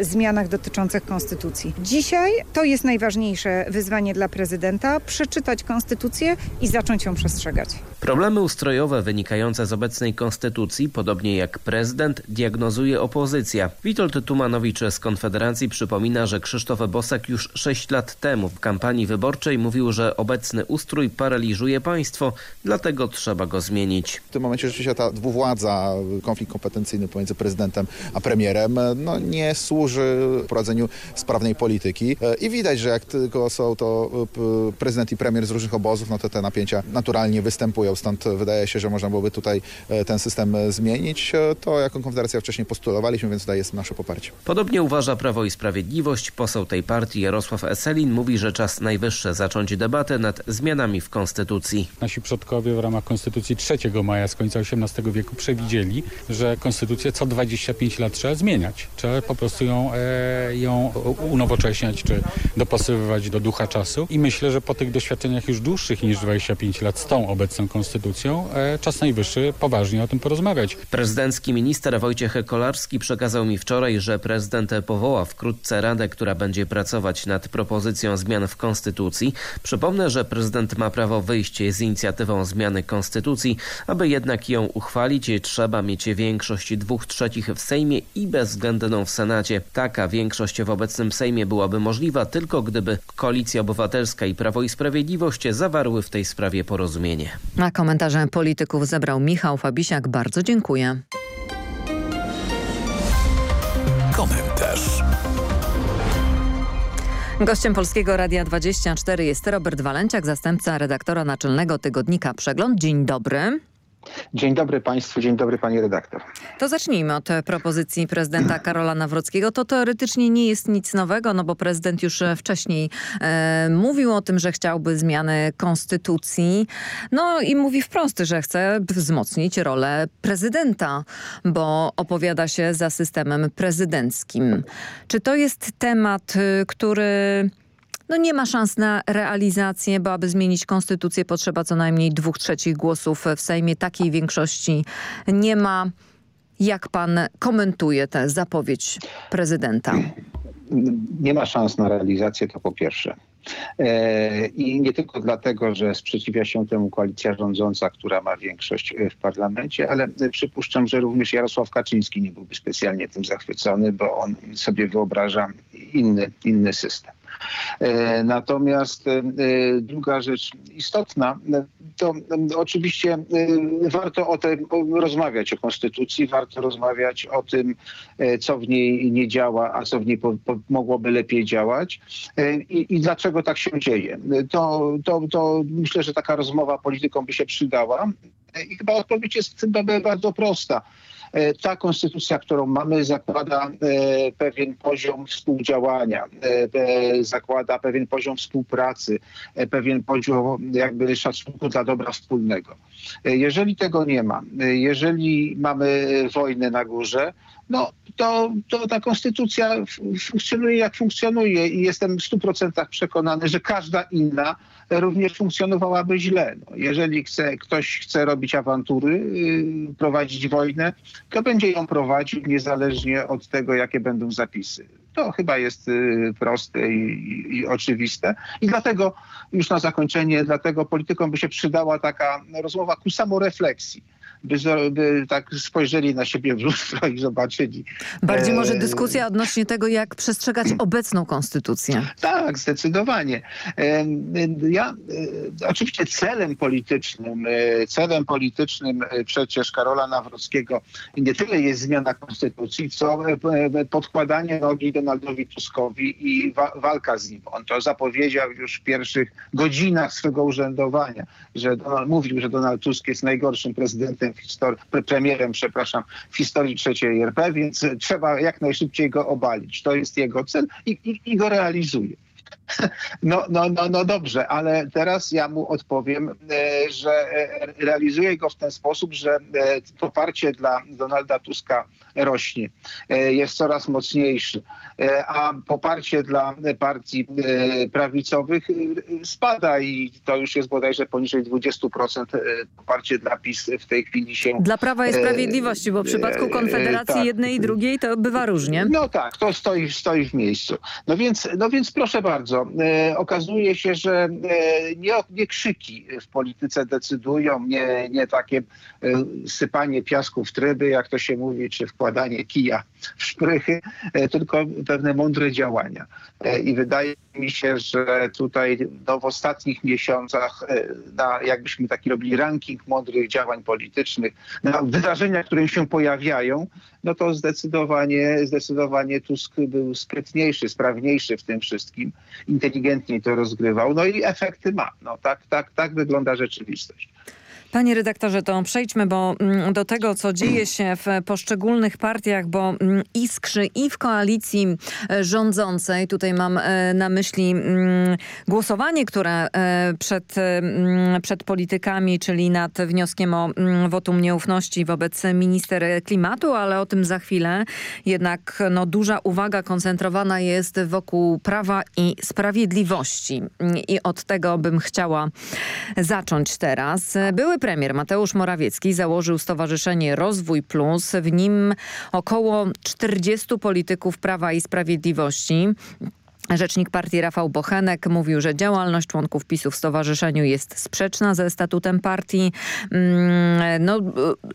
zmianach dotyczących konstytucji. Dzisiaj to jest najważniejsze wyzwanie dla prezydenta, przeczytać konstytucję i zacząć ją przestrzegać. Problemy ustrojowe wynikające z obecnej konstytucji, podobnie jak prezydent, diagnozuje opozycja. Witold Tumanowicz z Konfederacji przypomina, że Krzysztof Bosak już sześć lat temu w kampanii wyborczej mówił, że obecny ustrój paraliżuje państwo, dlatego trzeba go zmienić. W tym momencie rzeczywiście ta dwuwładza, konflikt kompetencyjny pomiędzy prezydentem a premierem no, nie służy prowadzeniu sprawnej polityki i widać, że jak tylko są to prezydent i premier z różnych obozów, no to te napięcia naturalnie występują. Stąd wydaje się, że można byłoby tutaj ten system zmienić. To jako Konfederacja wcześniej postulowaliśmy, więc tutaj jest nasze poparcie. Podobnie uważa Prawo i Sprawiedliwość. Poseł tej partii Jarosław Eselin mówi, że czas najwyższy zacząć debatę nad zmianami w Konstytucji. Nasi przodkowie w ramach Konstytucji 3 maja z końca XVIII wieku przewidzieli, że Konstytucję co 25 lat trzeba zmieniać. Trzeba po prostu ją, e, ją unowocześniać czy dopasowywać do ducha czasu. I myślę, że po tych doświadczeniach już dłuższych niż 25 lat z tą obecną konstytucją, e, czas najwyższy poważnie o tym porozmawiać. Prezydencki minister Wojciech Kolarski przekazał mi wczoraj, że prezydent powoła wkrótce radę, która będzie pracować nad propozycją zmian w konstytucji. Przypomnę, że prezydent ma prawo wyjść z inicjatywą zmiany konstytucji. Aby jednak ją uchwalić, trzeba mieć większość dwóch trzecich w Sejmie i bezwzględną w Senacie. Taka większość w obecnym Sejmie byłaby możliwa tylko gdyby Koalicja Obywatelska i Prawo i Sprawiedliwość zawarły w tej sprawie porozumienie. Na komentarze polityków zebrał Michał Fabisiak. Bardzo dziękuję. Komentarz. Gościem Polskiego Radia 24 jest Robert Walenciak, zastępca redaktora naczelnego tygodnika Przegląd. Dzień dobry. Dzień dobry Państwu, dzień dobry Pani redaktor. To zacznijmy od propozycji prezydenta Karola Nawrockiego. To teoretycznie nie jest nic nowego, no bo prezydent już wcześniej e, mówił o tym, że chciałby zmiany konstytucji. No i mówi wprost, że chce wzmocnić rolę prezydenta, bo opowiada się za systemem prezydenckim. Czy to jest temat, który no nie ma szans na realizację, bo aby zmienić konstytucję potrzeba co najmniej dwóch trzecich głosów w Sejmie. Takiej większości nie ma. Jak pan komentuje tę zapowiedź prezydenta? Nie ma szans na realizację, to po pierwsze. E, I nie tylko dlatego, że sprzeciwia się temu koalicja rządząca, która ma większość w parlamencie, ale przypuszczam, że również Jarosław Kaczyński nie byłby specjalnie tym zachwycony, bo on sobie wyobraża inny, inny system. E, natomiast e, druga rzecz istotna, to oczywiście warto o tym rozmawiać, o konstytucji, warto rozmawiać o tym, co w niej nie działa, a co w niej mogłoby lepiej działać I, i, dlaczego tak się dzieje. To, to, to myślę, że taka rozmowa polityką by się przydała i chyba odpowiedź jest bardzo prosta. E, ta konstytucja, którą mamy, zakłada e, pewien poziom współdziałania, e, zakłada pewien poziom współpracy, pewien poziom jakby szacunku dla dobra wspólnego. Jeżeli tego nie ma, jeżeli mamy wojnę na górze, no to, to ta konstytucja funkcjonuje jak funkcjonuje i jestem w 100% przekonany, że każda inna również funkcjonowałaby źle. No, jeżeli chce, ktoś chce robić awantury, yy, prowadzić wojnę, to będzie ją prowadził niezależnie od tego, jakie będą zapisy. To chyba jest y, proste i, i, i, oczywiste. I dlatego, już na zakończenie, dlatego politykom by się przydała taka rozmowa ku samorefleksji by, by tak spojrzeli na siebie w lustro i zobaczyli. Bardziej może e, dyskusja odnośnie tego, jak przestrzegać obecną konstytucję. Tak, zdecydowanie. E, ja, e, oczywiście celem politycznym, celem politycznym przecież Karola Nawrockiego nie tyle jest zmiana konstytucji, co podkładanie nogi Donaldowi Tuskowi i wa walka z nim. On to zapowiedział już w pierwszych godzinach swego urzędowania, że Donald, mówił, że Donald Tusk jest najgorszym prezydentem premierem, premierem przepraszam, w historii trzeciej RP, więc trzeba jak najszybciej go obalić. To jest jego cel i, i, i go realizuje. No, no, no, no dobrze, ale teraz ja mu odpowiem, e, że e, realizuje go w ten sposób, że e, poparcie dla Donalda Tuska rośnie, jest coraz mocniejszy, a poparcie dla partii prawicowych spada i to już jest bodajże poniżej 20% poparcie dla PiS w tej chwili się... Dla Prawa i Sprawiedliwości, bo w przypadku Konfederacji tak. jednej i drugiej to bywa różnie. No tak, to stoi, stoi w miejscu. No więc, no więc proszę bardzo, E, okazuje się, że e, nie, nie krzyki w polityce decydują, nie, nie takie e, sypanie piasku w tryby, jak to się mówi, czy wkładanie kija szprychy, tylko pewne mądre działania. I wydaje mi się, że tutaj no, w ostatnich miesiącach, na, jakbyśmy taki robili ranking mądrych działań politycznych, na wydarzenia, które się pojawiają, no to zdecydowanie, zdecydowanie Tusk był sprytniejszy, sprawniejszy w tym wszystkim, inteligentniej to rozgrywał, no i efekty ma. No tak, tak, tak wygląda rzeczywistość. Panie redaktorze, to przejdźmy bo mm, do tego, co dzieje się w poszczególnych partiach, bo mm, iskrzy i w koalicji e, rządzącej, tutaj mam e, na myśli mm, głosowanie, które e, przed, przed politykami, czyli nad wnioskiem o wotum nieufności wobec minister klimatu, ale o tym za chwilę. Jednak no, duża uwaga koncentrowana jest wokół prawa i sprawiedliwości. I od tego bym chciała zacząć teraz. Były premier Mateusz Morawiecki założył Stowarzyszenie Rozwój Plus. W nim około 40 polityków Prawa i Sprawiedliwości. Rzecznik partii Rafał Bochenek mówił, że działalność członków PiSu w stowarzyszeniu jest sprzeczna ze statutem partii. Mm, no,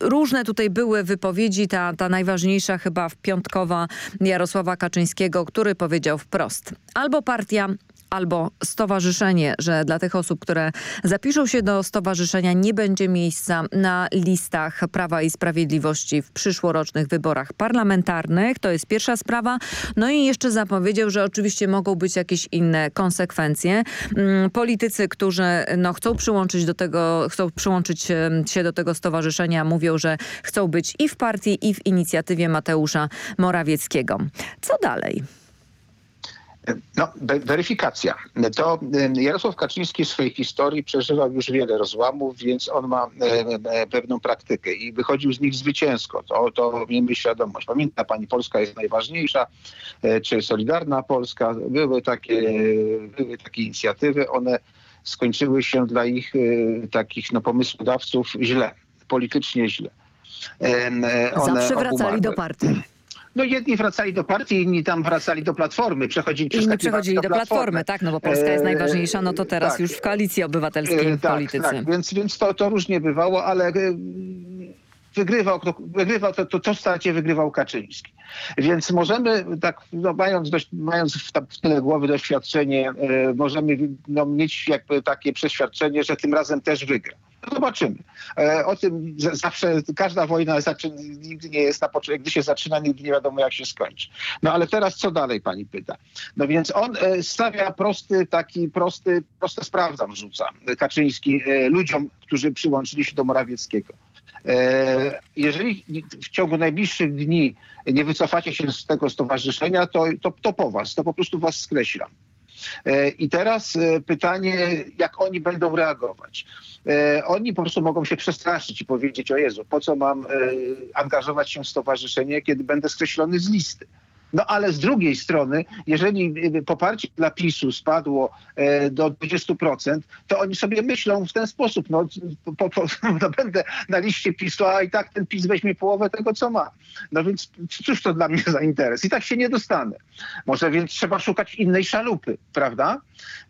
różne tutaj były wypowiedzi, ta, ta najważniejsza chyba piątkowa Jarosława Kaczyńskiego, który powiedział wprost. Albo partia albo stowarzyszenie, że dla tych osób, które zapiszą się do stowarzyszenia nie będzie miejsca na listach Prawa i Sprawiedliwości w przyszłorocznych wyborach parlamentarnych. To jest pierwsza sprawa. No i jeszcze zapowiedział, że oczywiście mogą być jakieś inne konsekwencje. Mm, politycy, którzy no, chcą przyłączyć do tego, chcą przyłączyć się do tego stowarzyszenia, mówią, że chcą być i w partii, i w inicjatywie Mateusza Morawieckiego. Co dalej? No, weryfikacja. To Jarosław Kaczyński w swojej historii przeżywał już wiele rozłamów, więc on ma pewną praktykę i wychodził z nich zwycięsko. To, to miejmy świadomość. Pamięta pani, Polska jest najważniejsza, e, czy Solidarna Polska. Były takie, były takie inicjatywy, one skończyły się dla ich e, takich no, pomysłodawców źle, politycznie źle. One Zawsze wracali obumarły. do partii. No jedni wracali do partii, inni tam wracali do Platformy, przechodzili, Inni przechodzili do Platformy, tak, no bo Polska jest E, najważniejsza, no to teraz tak. już w Koalicji Obywatelskiej E, tak, polityce. Tak, więc, więc to, to różnie bywało, ale wygrywał, kto- wygrywał to, to, to wygrywał Kaczyński. Więc możemy, tak no, mając, dość, mając w, w tyle głowy doświadczenie, e, możemy no, mieć jakby takie przeświadczenie, że tym razem też wygra. Zobaczymy. E, o tym zawsze każda wojna zaczy, nigdy nie jest na początku. Gdy się zaczyna, nigdy nie wiadomo jak się skończy. No ale teraz co dalej pani pyta? No więc on e, stawia prosty, taki prosty, proste sprawdzam rzuca Kaczyński e, ludziom, którzy przyłączyli się do Morawieckiego. E, Jeżeli w ciągu najbliższych dni nie wycofacie się z tego stowarzyszenia, to, to, to po was, to po prostu was skreślam. E, I teraz e, pytanie, jak oni będą reagować. Oni po prostu mogą się przestraszyć i powiedzieć, o Jezu, po co mam angażować się w stowarzyszenie, kiedy będę skreślony z listy. No ale z drugiej strony, jeżeli e, poparcie dla PiSu spadło e, do 20%, to oni sobie myślą w ten sposób, no, po, po, no będę na liście PiSu, a i tak ten PiS weźmie połowę tego, co ma. No więc cóż to dla mnie za interes? I tak się nie dostanę. Może więc trzeba szukać innej szalupy, prawda?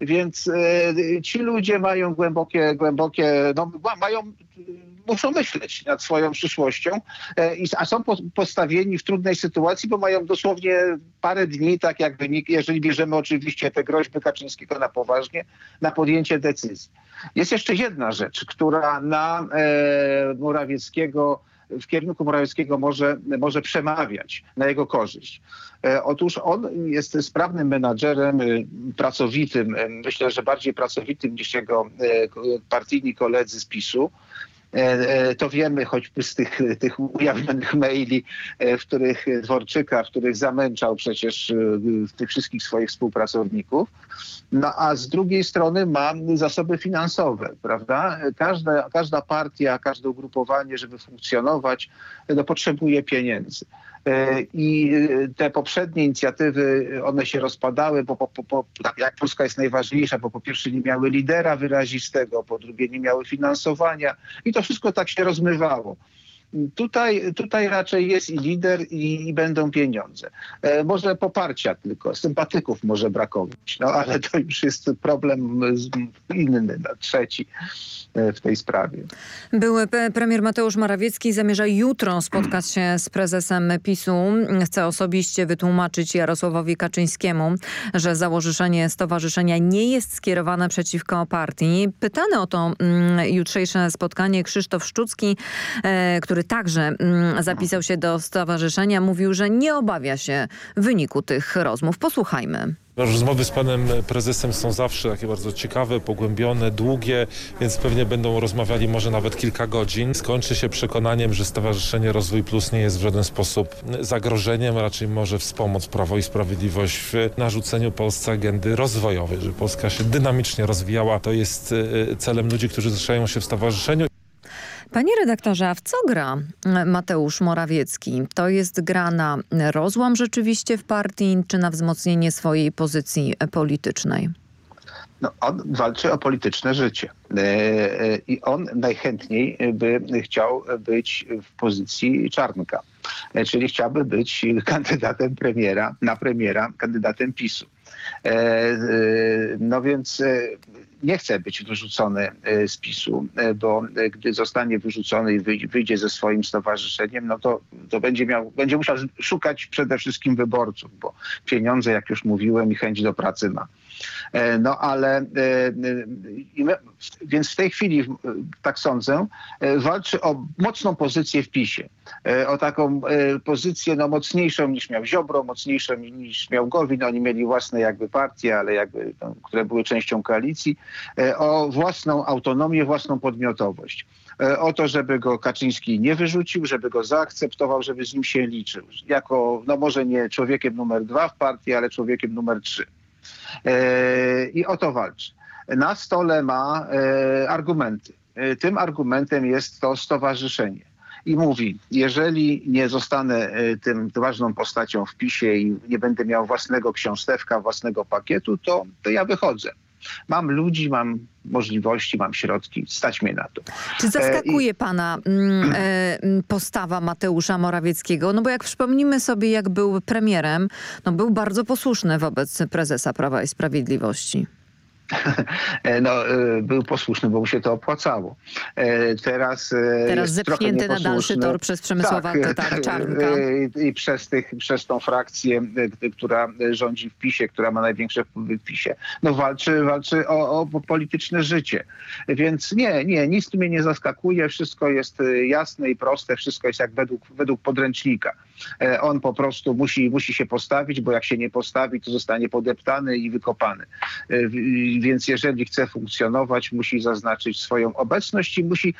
Więc e, ci ludzie mają głębokie, głębokie, no ma- mają, muszą myśleć nad swoją przyszłością, e, a są po- postawieni w trudnej sytuacji, bo mają dosłownie parę dni, tak jak wynik, jeżeli bierzemy oczywiście te groźby Kaczyńskiego na poważnie, na podjęcie decyzji. Jest jeszcze jedna rzecz, która na e, Morawieckiego, w kierunku Morawieckiego może, może przemawiać na jego korzyść. E, Otóż on jest sprawnym menadżerem, y, pracowitym, y, myślę, że bardziej pracowitym niż jego e, partyjni koledzy z PiSu. E, e, To wiemy choćby z tych, tych ujawnionych maili, e, w których Dworczyka, w których zamęczał przecież tych wszystkich swoich współpracowników. No a z drugiej strony ma zasoby finansowe, prawda? Każda, każda partia, każde ugrupowanie, żeby funkcjonować, no, potrzebuje pieniędzy. E, I e, te poprzednie inicjatywy, one się rozpadały, bo tak jak Polska jest najważniejsza, bo po pierwsze nie miały lidera wyrazistego, po drugie nie miały finansowania i to wszystko tak się rozmywało. Tutaj, tutaj raczej jest i lider i, i będą pieniądze. E, może poparcia tylko, sympatyków może brakować, no ale to już jest problem inny, no, trzeci e, w tej sprawie. Były premier Mateusz Morawiecki zamierza jutro spotkać się z prezesem PiSu. Chce osobiście wytłumaczyć Jarosławowi Kaczyńskiemu, że założenie stowarzyszenia nie jest skierowane przeciwko partii. Pytany o to mm, jutrzejsze spotkanie Krzysztof Szczucki, e, który także mm, zapisał się do stowarzyszenia, mówił, że nie obawia się wyniku tych rozmów. Posłuchajmy. Rozmowy z panem prezesem są zawsze takie bardzo ciekawe, pogłębione, długie, więc pewnie będą rozmawiali może nawet kilka godzin. Skończy się przekonaniem, że Stowarzyszenie Rozwój Plus nie jest w żaden sposób zagrożeniem, raczej może wspomóc Prawo i Sprawiedliwość w narzuceniu Polsce agendy rozwojowej, żeby Polska się dynamicznie rozwijała. To jest e, celem ludzi, którzy zrzeszają się w stowarzyszeniu. Panie redaktorze, a w co gra e, Mateusz Morawiecki? To jest gra na rozłam rzeczywiście w partii, czy na wzmocnienie swojej pozycji e, politycznej? No, on walczy o polityczne życie. E, I on najchętniej by chciał być w pozycji czarnka. Czyli chciałby być kandydatem premiera, na premiera, kandydatem PiSu. E, e, No więc e, nie chce być wyrzucony z PiSu, bo gdy zostanie wyrzucony i wyj- wyjdzie ze swoim stowarzyszeniem, no to, to będzie, miał, będzie musiał szukać przede wszystkim wyborców, bo pieniądze, jak już mówiłem, i chęć do pracy ma. E, No ale, e, e, więc w tej chwili, tak sądzę, walczy o mocną pozycję w PiSie. O taką pozycję no, mocniejszą niż miał Ziobro, mocniejszą niż miał Gowin. Oni mieli własne jakby partie, ale jakby, no, które były częścią koalicji. O własną autonomię, własną podmiotowość. O to, żeby go Kaczyński nie wyrzucił, żeby go zaakceptował, żeby z nim się liczył. Jako, no może nie człowiekiem numer dwa w partii, ale człowiekiem numer trzy. E, I o to walczy. Na stole ma e, argumenty. E, Tym argumentem jest to stowarzyszenie. I mówi, jeżeli nie zostanę tym ważną postacią w PiSie i nie będę miał własnego książstewka, własnego pakietu, to, to ja wychodzę. Mam ludzi, mam możliwości, mam środki, stać mnie na to. Czy zaskakuje pana mm, e, postawa Mateusza Morawieckiego? No bo jak przypomnimy sobie, jak był premierem, no był bardzo posłuszny wobec prezesa Prawa i Sprawiedliwości. No, e, był posłuszny, bo mu się to opłacało. E, teraz Teraz zepchnięty na dalszy tor przez Przemysława tak, Czarnka. I przez, tych, przez tą frakcję, która rządzi w PiSie, która ma największe wpływy w PiSie, no walczy, walczy o, o polityczne życie. Więc nie, nie, nic mnie nie zaskakuje, wszystko jest jasne i proste, wszystko jest jak według, według podręcznika. On po prostu musi, musi się postawić, bo jak się nie postawi, to zostanie podeptany i wykopany więc jeżeli chce funkcjonować, musi zaznaczyć swoją obecność i musi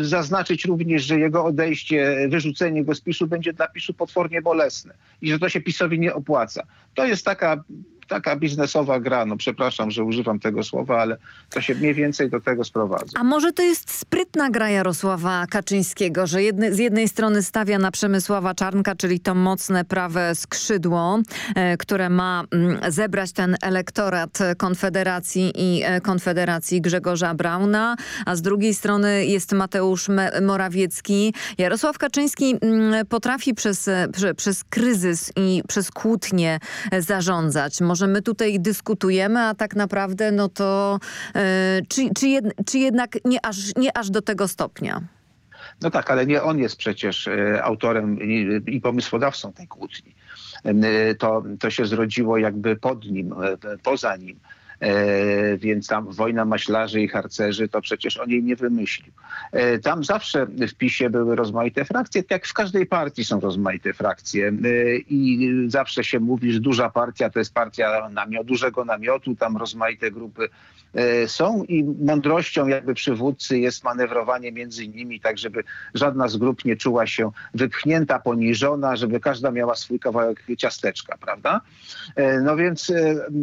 zaznaczyć również, że jego odejście, wyrzucenie go z PiSu będzie dla PiSu potwornie bolesne i że to się PiSowi nie opłaca. To jest taka taka biznesowa gra. No przepraszam, że używam tego słowa, ale to się mniej więcej do tego sprowadza. A może to jest sprytna gra Jarosława Kaczyńskiego, że z jednej strony stawia na Przemysława Czarnka, czyli to mocne prawe skrzydło, e, które ma mm, zebrać ten elektorat Konfederacji i e, Konfederacji Grzegorza Brauna, a z drugiej strony jest Mateusz Morawiecki. Jarosław Kaczyński mm, potrafi przez, e, prze, przez kryzys i przez kłótnie zarządzać. Może że my tutaj dyskutujemy, a tak naprawdę no to yy, czy, czy, jed, czy jednak nie aż, nie aż do tego stopnia? No tak, ale nie on jest przecież e, autorem i, pomysłodawcą tej kłótni. To, to się zrodziło jakby pod nim, poza nim. E, więc tam wojna maślarzy i harcerzy, to przecież on jej nie wymyślił. E, tam zawsze w PiSie były rozmaite frakcje, tak jak w każdej partii są rozmaite frakcje e, i zawsze się mówi, że duża partia to jest partia namiotu, dużego namiotu, tam rozmaite grupy są i mądrością jakby przywódcy jest manewrowanie między nimi, tak żeby żadna z grup nie czuła się wypchnięta, poniżona, żeby każda miała swój kawałek ciasteczka, prawda? No więc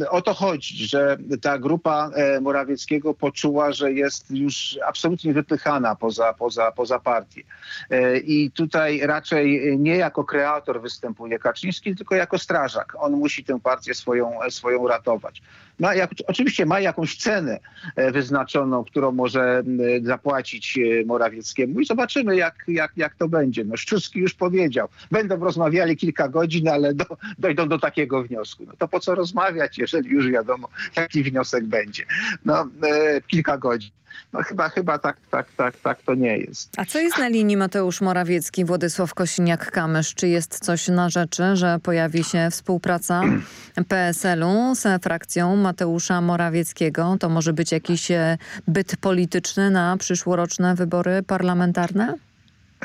o to chodzi, że ta grupa e, Morawieckiego poczuła, że jest już absolutnie wypychana poza, poza, poza partię. E, I tutaj raczej nie jako kreator występuje Kaczyński, tylko jako strażak. On musi tę partię swoją, swoją ratować. Ma, jak, oczywiście ma jakąś cenę e, wyznaczoną, którą może zapłacić Morawieckiemu i zobaczymy, jak, jak, jak to będzie. No, Szczuski już powiedział, będą rozmawiali kilka godzin, ale do, dojdą do takiego wniosku. No to po co rozmawiać, jeżeli już wiadomo, jaki wniosek będzie. No, e, kilka godzin. No chyba, chyba tak, tak, tak, tak to nie jest. A co jest na linii Mateusz Morawiecki, Władysław Kosiniak-Kamysz? Czy jest coś na rzeczy, że pojawi się współpraca PSL-u z frakcją Mateusza Morawieckiego? To może być jakiś e, byt polityczny na przyszłoroczne wybory parlamentarne?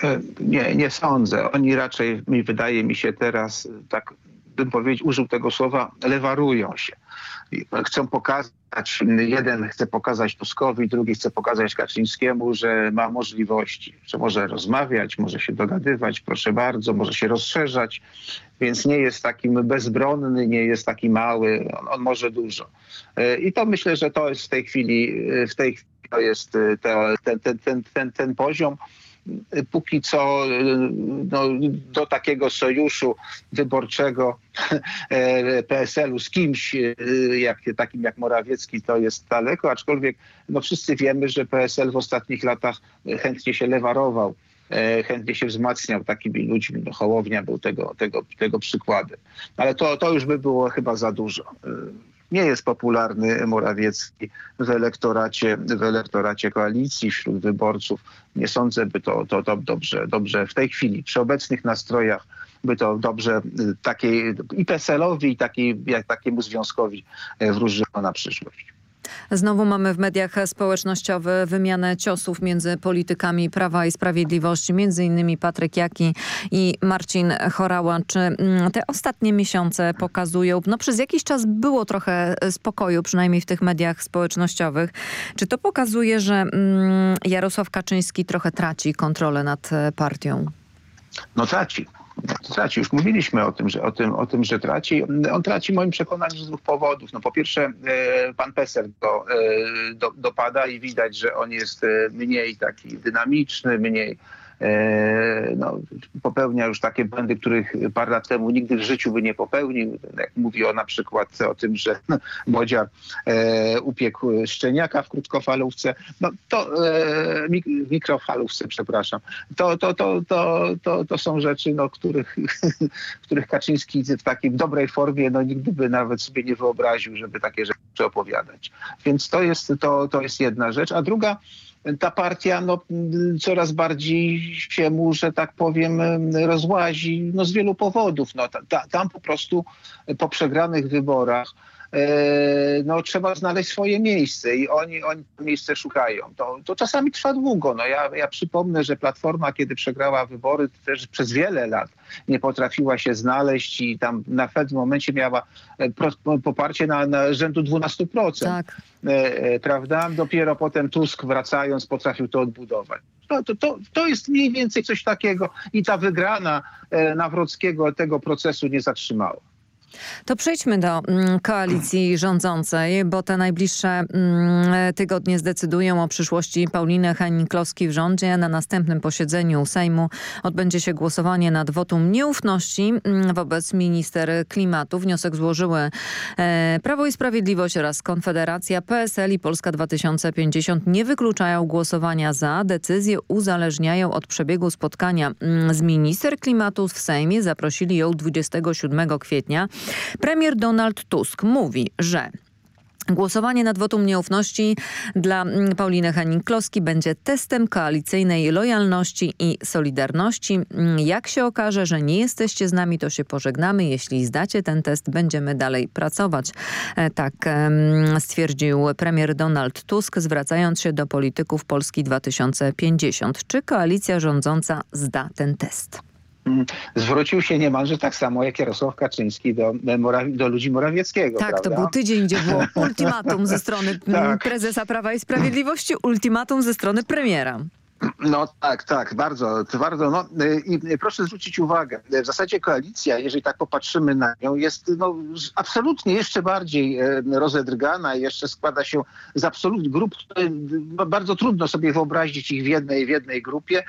E, nie, nie sądzę. Oni raczej, mi wydaje mi się teraz, tak bym powiedział, użył tego słowa, lewarują się chcą pokazać, jeden chce pokazać Tuskowi, drugi chce pokazać Kaczyńskiemu, że ma możliwości, że może rozmawiać, może się dogadywać, proszę bardzo, może się rozszerzać, więc nie jest takim bezbronny, nie jest taki mały, on, on może dużo. I to myślę, że to jest w tej chwili, w tej chwili to jest te, ten, ten, ten, ten, ten poziom póki co no, do takiego sojuszu wyborczego e, PSL-u z kimś e, jak, takim jak Morawiecki to jest daleko, aczkolwiek no, wszyscy wiemy, że PSL w ostatnich latach chętnie się lewarował e, chętnie się wzmacniał takimi ludźmi. No, Hołownia był tego, tego, tego przykładem. Ale to, to już by było chyba za dużo nie jest popularny Morawiecki w elektoracie, w elektoracie koalicji wśród wyborców. Nie sądzę, by to, to, to dobrze, dobrze w tej chwili, przy obecnych nastrojach, by to dobrze y, takiej i PSL-owi, i takiej, jak takiemu związkowi y, wróżyło na przyszłość. Znowu mamy w mediach społecznościowych wymianę ciosów między politykami Prawa i Sprawiedliwości, między innymi Patryk Jaki i Marcin Chorała. Czy mm, te ostatnie miesiące pokazują, no przez jakiś czas było trochę spokoju, przynajmniej w tych mediach społecznościowych. Czy to pokazuje, że mm, Jarosław Kaczyński trochę traci kontrolę nad e, partią? No traci traci. Już mówiliśmy o tym, że, o tym, o tym, że traci. On traci moim przekonaniem z dwóch powodów. No po pierwsze e, pan Peser do, e, do, dopada i widać, że on jest e, mniej taki dynamiczny, mniej no, popełnia już takie błędy, których parę lat temu nigdy w życiu by nie popełnił. Jak mówi o na przykład o tym, że Bodzia e, upiekł szczeniaka w krótkofalówce, no to e, mik mikrofalówce, przepraszam. To, to, to, to, to, to są rzeczy, no, których, których Kaczyński w takiej dobrej formie no, nigdy by nawet sobie nie wyobraził, żeby takie rzeczy opowiadać. Więc to jest, to, to jest jedna rzecz. A druga, ta partia no, coraz bardziej się mu, że tak powiem, rozłazi no, z wielu powodów. No, ta, tam po prostu po przegranych wyborach no, trzeba znaleźć swoje miejsce i oni, oni to miejsce szukają. To, to czasami trwa długo. No, ja, ja przypomnę, że Platforma, kiedy przegrała wybory, też przez wiele lat nie potrafiła się znaleźć i tam na pewnym momencie miała e, poparcie na, na rzędu 12%. Tak. E, e, prawda? Dopiero potem Tusk wracając potrafił to odbudować. No, to, to, to jest mniej więcej coś takiego i ta wygrana e, Nawrockiego tego procesu nie zatrzymała. To przejdźmy do mm, koalicji rządzącej, bo te najbliższe mm, tygodnie zdecydują o przyszłości Pauliny Henning-Kloski w rządzie. Na następnym posiedzeniu Sejmu odbędzie się głosowanie nad wotum nieufności mm, wobec minister klimatu. Wniosek złożyły e, Prawo i Sprawiedliwość oraz Konfederacja, PSL i Polska 2050 nie wykluczają głosowania za. Decyzję uzależniają od przebiegu spotkania z minister klimatu w Sejmie. Zaprosili ją 27 kwietnia. Premier Donald Tusk mówi, że Głosowanie nad wotum nieufności dla mm, Pauliny Henning-Kloski będzie testem koalicyjnej lojalności i solidarności. Mm, Jak się okaże, że nie jesteście z nami, to się pożegnamy. Jeśli zdacie ten test, będziemy dalej pracować. E, Tak stwierdził premier Donald Tusk, zwracając się do polityków Polski 2050. Czy koalicja rządząca zda ten test? Mm, Zwrócił się niemalże tak samo jak Jarosław Kaczyński do, Morawi- do ludzi Morawieckiego. Tak, to prawda? był tydzień, gdzie było ultimatum ze strony mm, Tak. prezesa Prawa i Sprawiedliwości, ultimatum ze strony premiera. No tak, tak, bardzo, bardzo. No, y, I y, proszę zwrócić uwagę, y, w zasadzie koalicja, jeżeli tak popatrzymy na nią, jest no, absolutnie jeszcze bardziej rozedrgana i jeszcze składa się z absolutnie grup, no, bardzo trudno sobie wyobrazić ich w jednej, w jednej grupie,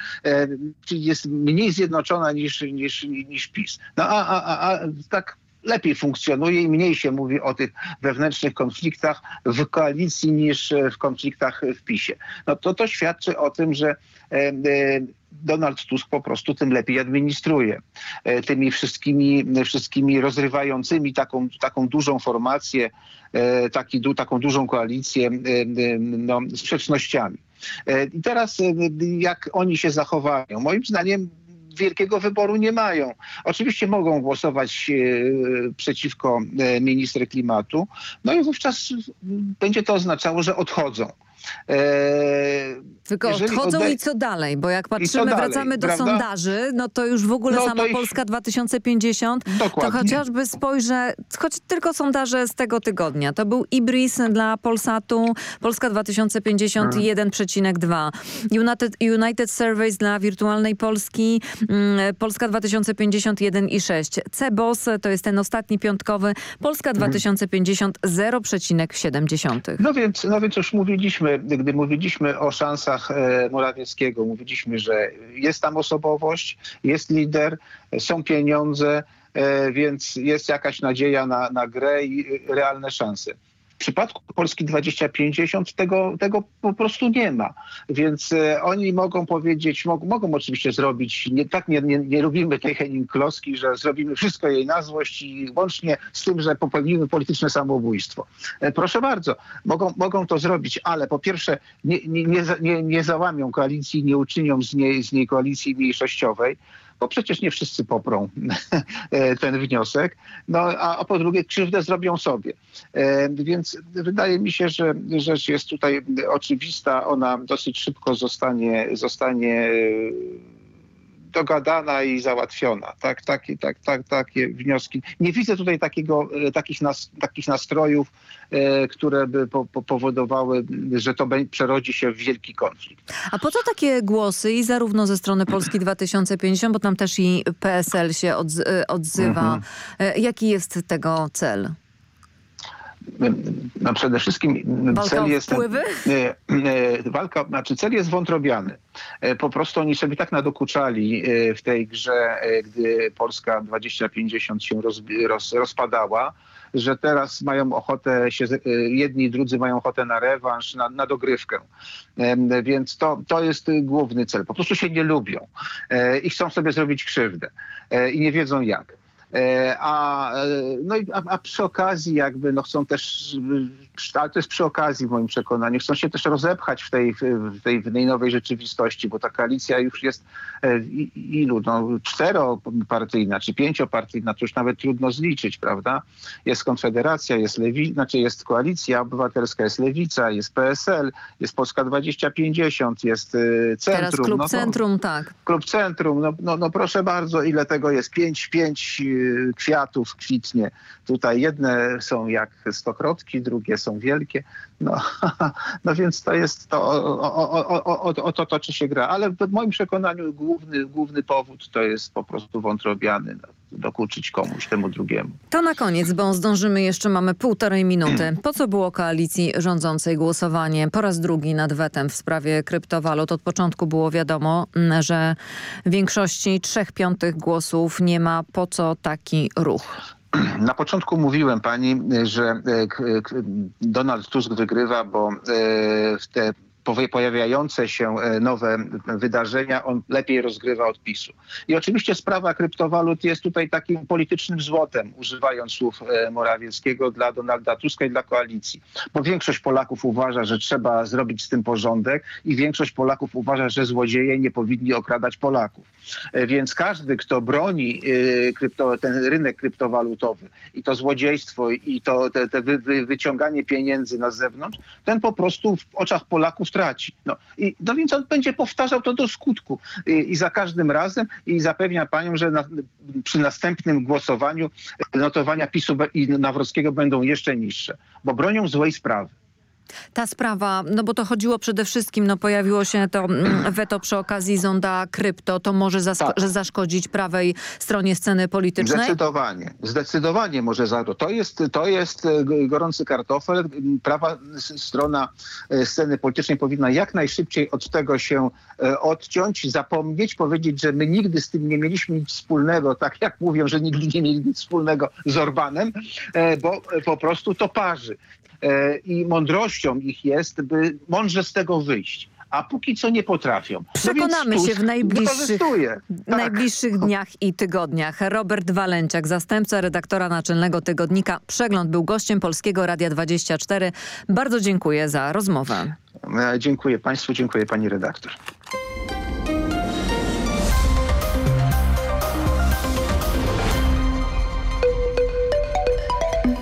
czyli jest mniej zjednoczona niż, niż, niż PiS. No a, a, a tak lepiej funkcjonuje i mniej się mówi o tych wewnętrznych konfliktach w koalicji niż e, w konfliktach w PiSie. No to to świadczy o tym, że e, e, Donald Tusk po prostu tym lepiej administruje. Tymi wszystkimi, wszystkimi rozrywającymi taką, taką dużą formację, taki, taką dużą koalicję no, sprzecznościami. I teraz jak oni się zachowają? Moim zdaniem wielkiego wyboru nie mają. Oczywiście mogą głosować e, przeciwko e, minister klimatu, no i wówczas będzie to oznaczało, że odchodzą. E, Tylko jeżeli odchodzą i co dalej? Bo jak patrzymy, dalej, wracamy do prawda? sondaży, no to już w ogóle No to sama ich- Polska 2050, to Dokładnie. chociażby spojrzę, choć tylko sondaże z tego tygodnia. To był Ibris dla Polsatu, Polska 2050 Hmm. 1,2. United, United Surveys dla wirtualnej Polski, mm, Polska 2050 1,6. CEBOS to jest ten ostatni piątkowy, Polska Hmm. 2050 0,7. No więc, no więc już mówiliśmy, gdy mówiliśmy o szansach e, Morawieckiego, mówiliśmy, że jest tam osobowość, jest lider, są pieniądze, e, więc jest jakaś nadzieja na, na grę i realne szanse. W przypadku Polski 2050 tego, tego po prostu nie ma. Więc e, oni mogą powiedzieć, mogą, oczywiście zrobić, nie, tak nie, nie, nie lubimy tej Henning Kloski, że zrobimy wszystko jej na złość i łącznie z tym, że popełnimy polityczne samobójstwo. E, proszę bardzo, mogą, mogą to zrobić, ale po pierwsze nie, nie, nie, nie załamią koalicji, nie uczynią z niej, z niej koalicji mniejszościowej, bo przecież nie wszyscy poprą e, ten wniosek, no a, a po drugie krzywdę zrobią sobie. E, Więc wydaje mi się, że rzecz jest tutaj oczywista, ona dosyć szybko zostanie, zostanie e, dogadana i załatwiona. Tak, takie, tak, tak, takie wnioski. Nie widzę tutaj takiego, e, takich, nas, takich nastrojów, e, które by po, po powodowały, że to przerodzi się w wielki konflikt. A po co takie głosy i zarówno ze strony Polski 2050, bo tam też i PSL się odz- e, odzywa. Mhm. Jaki jest tego cel? No przede wszystkim Walka cel jest wpływy? walka, znaczy cel jest wątrobiany. E, Po prostu oni sobie tak nadokuczali e, w tej grze, e, gdy Polska 2050 się roz, roz, rozpadała, że teraz mają ochotę, się, jedni i drudzy mają ochotę na rewanż, na, na dogrywkę. Więc to, to jest główny cel. Po prostu się nie lubią i chcą sobie zrobić krzywdę i nie wiedzą jak. E, A, e, no i, a, a przy okazji jakby no chcą też, y, ale to jest przy okazji w moim przekonaniu, chcą się też rozepchać w tej, w tej, w tej nowej rzeczywistości, bo ta koalicja już jest e, ilu, no czteropartyjna czy pięciopartyjna, to już nawet trudno zliczyć, prawda? Jest Konfederacja, jest Lewi, znaczy jest Koalicja Obywatelska, jest Lewica, jest PSL, jest Polska 2050, jest Centrum. Teraz klub no Centrum, tak. Klub Centrum, no, no, no proszę bardzo, ile tego jest? Pięć, pięć kwiatów kwitnie. Tutaj jedne są jak stokrotki, drugie są wielkie. No, no więc to jest to, o, o, o, o, to toczy się gra. Ale w moim przekonaniu główny, główny powód to jest po prostu wątrobiany. No, dokuczyć komuś, temu drugiemu. To na koniec, bo zdążymy jeszcze, mamy półtorej minuty. Po co było koalicji rządzącej głosowanie po raz drugi nad wetem w sprawie kryptowalut? Od początku było wiadomo, m, że większości trzech piątych głosów nie ma. Po co taki ruch? Na początku mówiłem pani, że e, k- Donald Tusk wygrywa, bo e, te pojawiające się e, nowe wydarzenia on lepiej rozgrywa od PiSu. I oczywiście sprawa kryptowalut jest tutaj takim politycznym złotem, używając słów e, Morawieckiego dla Donalda Tuska i dla koalicji. Bo większość Polaków uważa, że trzeba zrobić z tym porządek i większość Polaków uważa, że złodzieje nie powinni okradać Polaków. E, Więc każdy, kto broni krypto, ten rynek kryptowalutowy i to złodziejstwo i to te, te wy, wy, wyciąganie pieniędzy na zewnątrz, ten po prostu w oczach Polaków traci. No, i, no więc on będzie powtarzał to do skutku i, i za każdym razem i zapewnia panią, że na, przy następnym głosowaniu notowania PiSu i Nawrockiego będą jeszcze niższe, bo bronią złej sprawy. Ta sprawa, no bo to chodziło przede wszystkim, no pojawiło się to mm, weto przy okazji zonda krypto, to może zasko- że zaszkodzić prawej stronie sceny politycznej? Zdecydowanie, zdecydowanie może za to. To jest, to jest e, gorący kartofel. Prawa strona e, sceny politycznej powinna jak najszybciej od tego się e, odciąć, zapomnieć, powiedzieć, że my nigdy z tym nie mieliśmy nic wspólnego, tak jak mówią, że nigdy nie mieli nic wspólnego z Orbanem, bo po prostu to parzy. E, I mądrością ich jest, by mądrze z tego wyjść. A póki co nie potrafią. No Przekonamy się Tusk w najbliższych, wykorzystuje. najbliższych dniach i tygodniach. Robert Walenciak, zastępca redaktora naczelnego tygodnika Przegląd, był gościem Polskiego Radia 24. Bardzo dziękuję za rozmowę. E, Dziękuję Państwu, dziękuję Pani redaktor.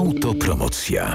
Autopromocja.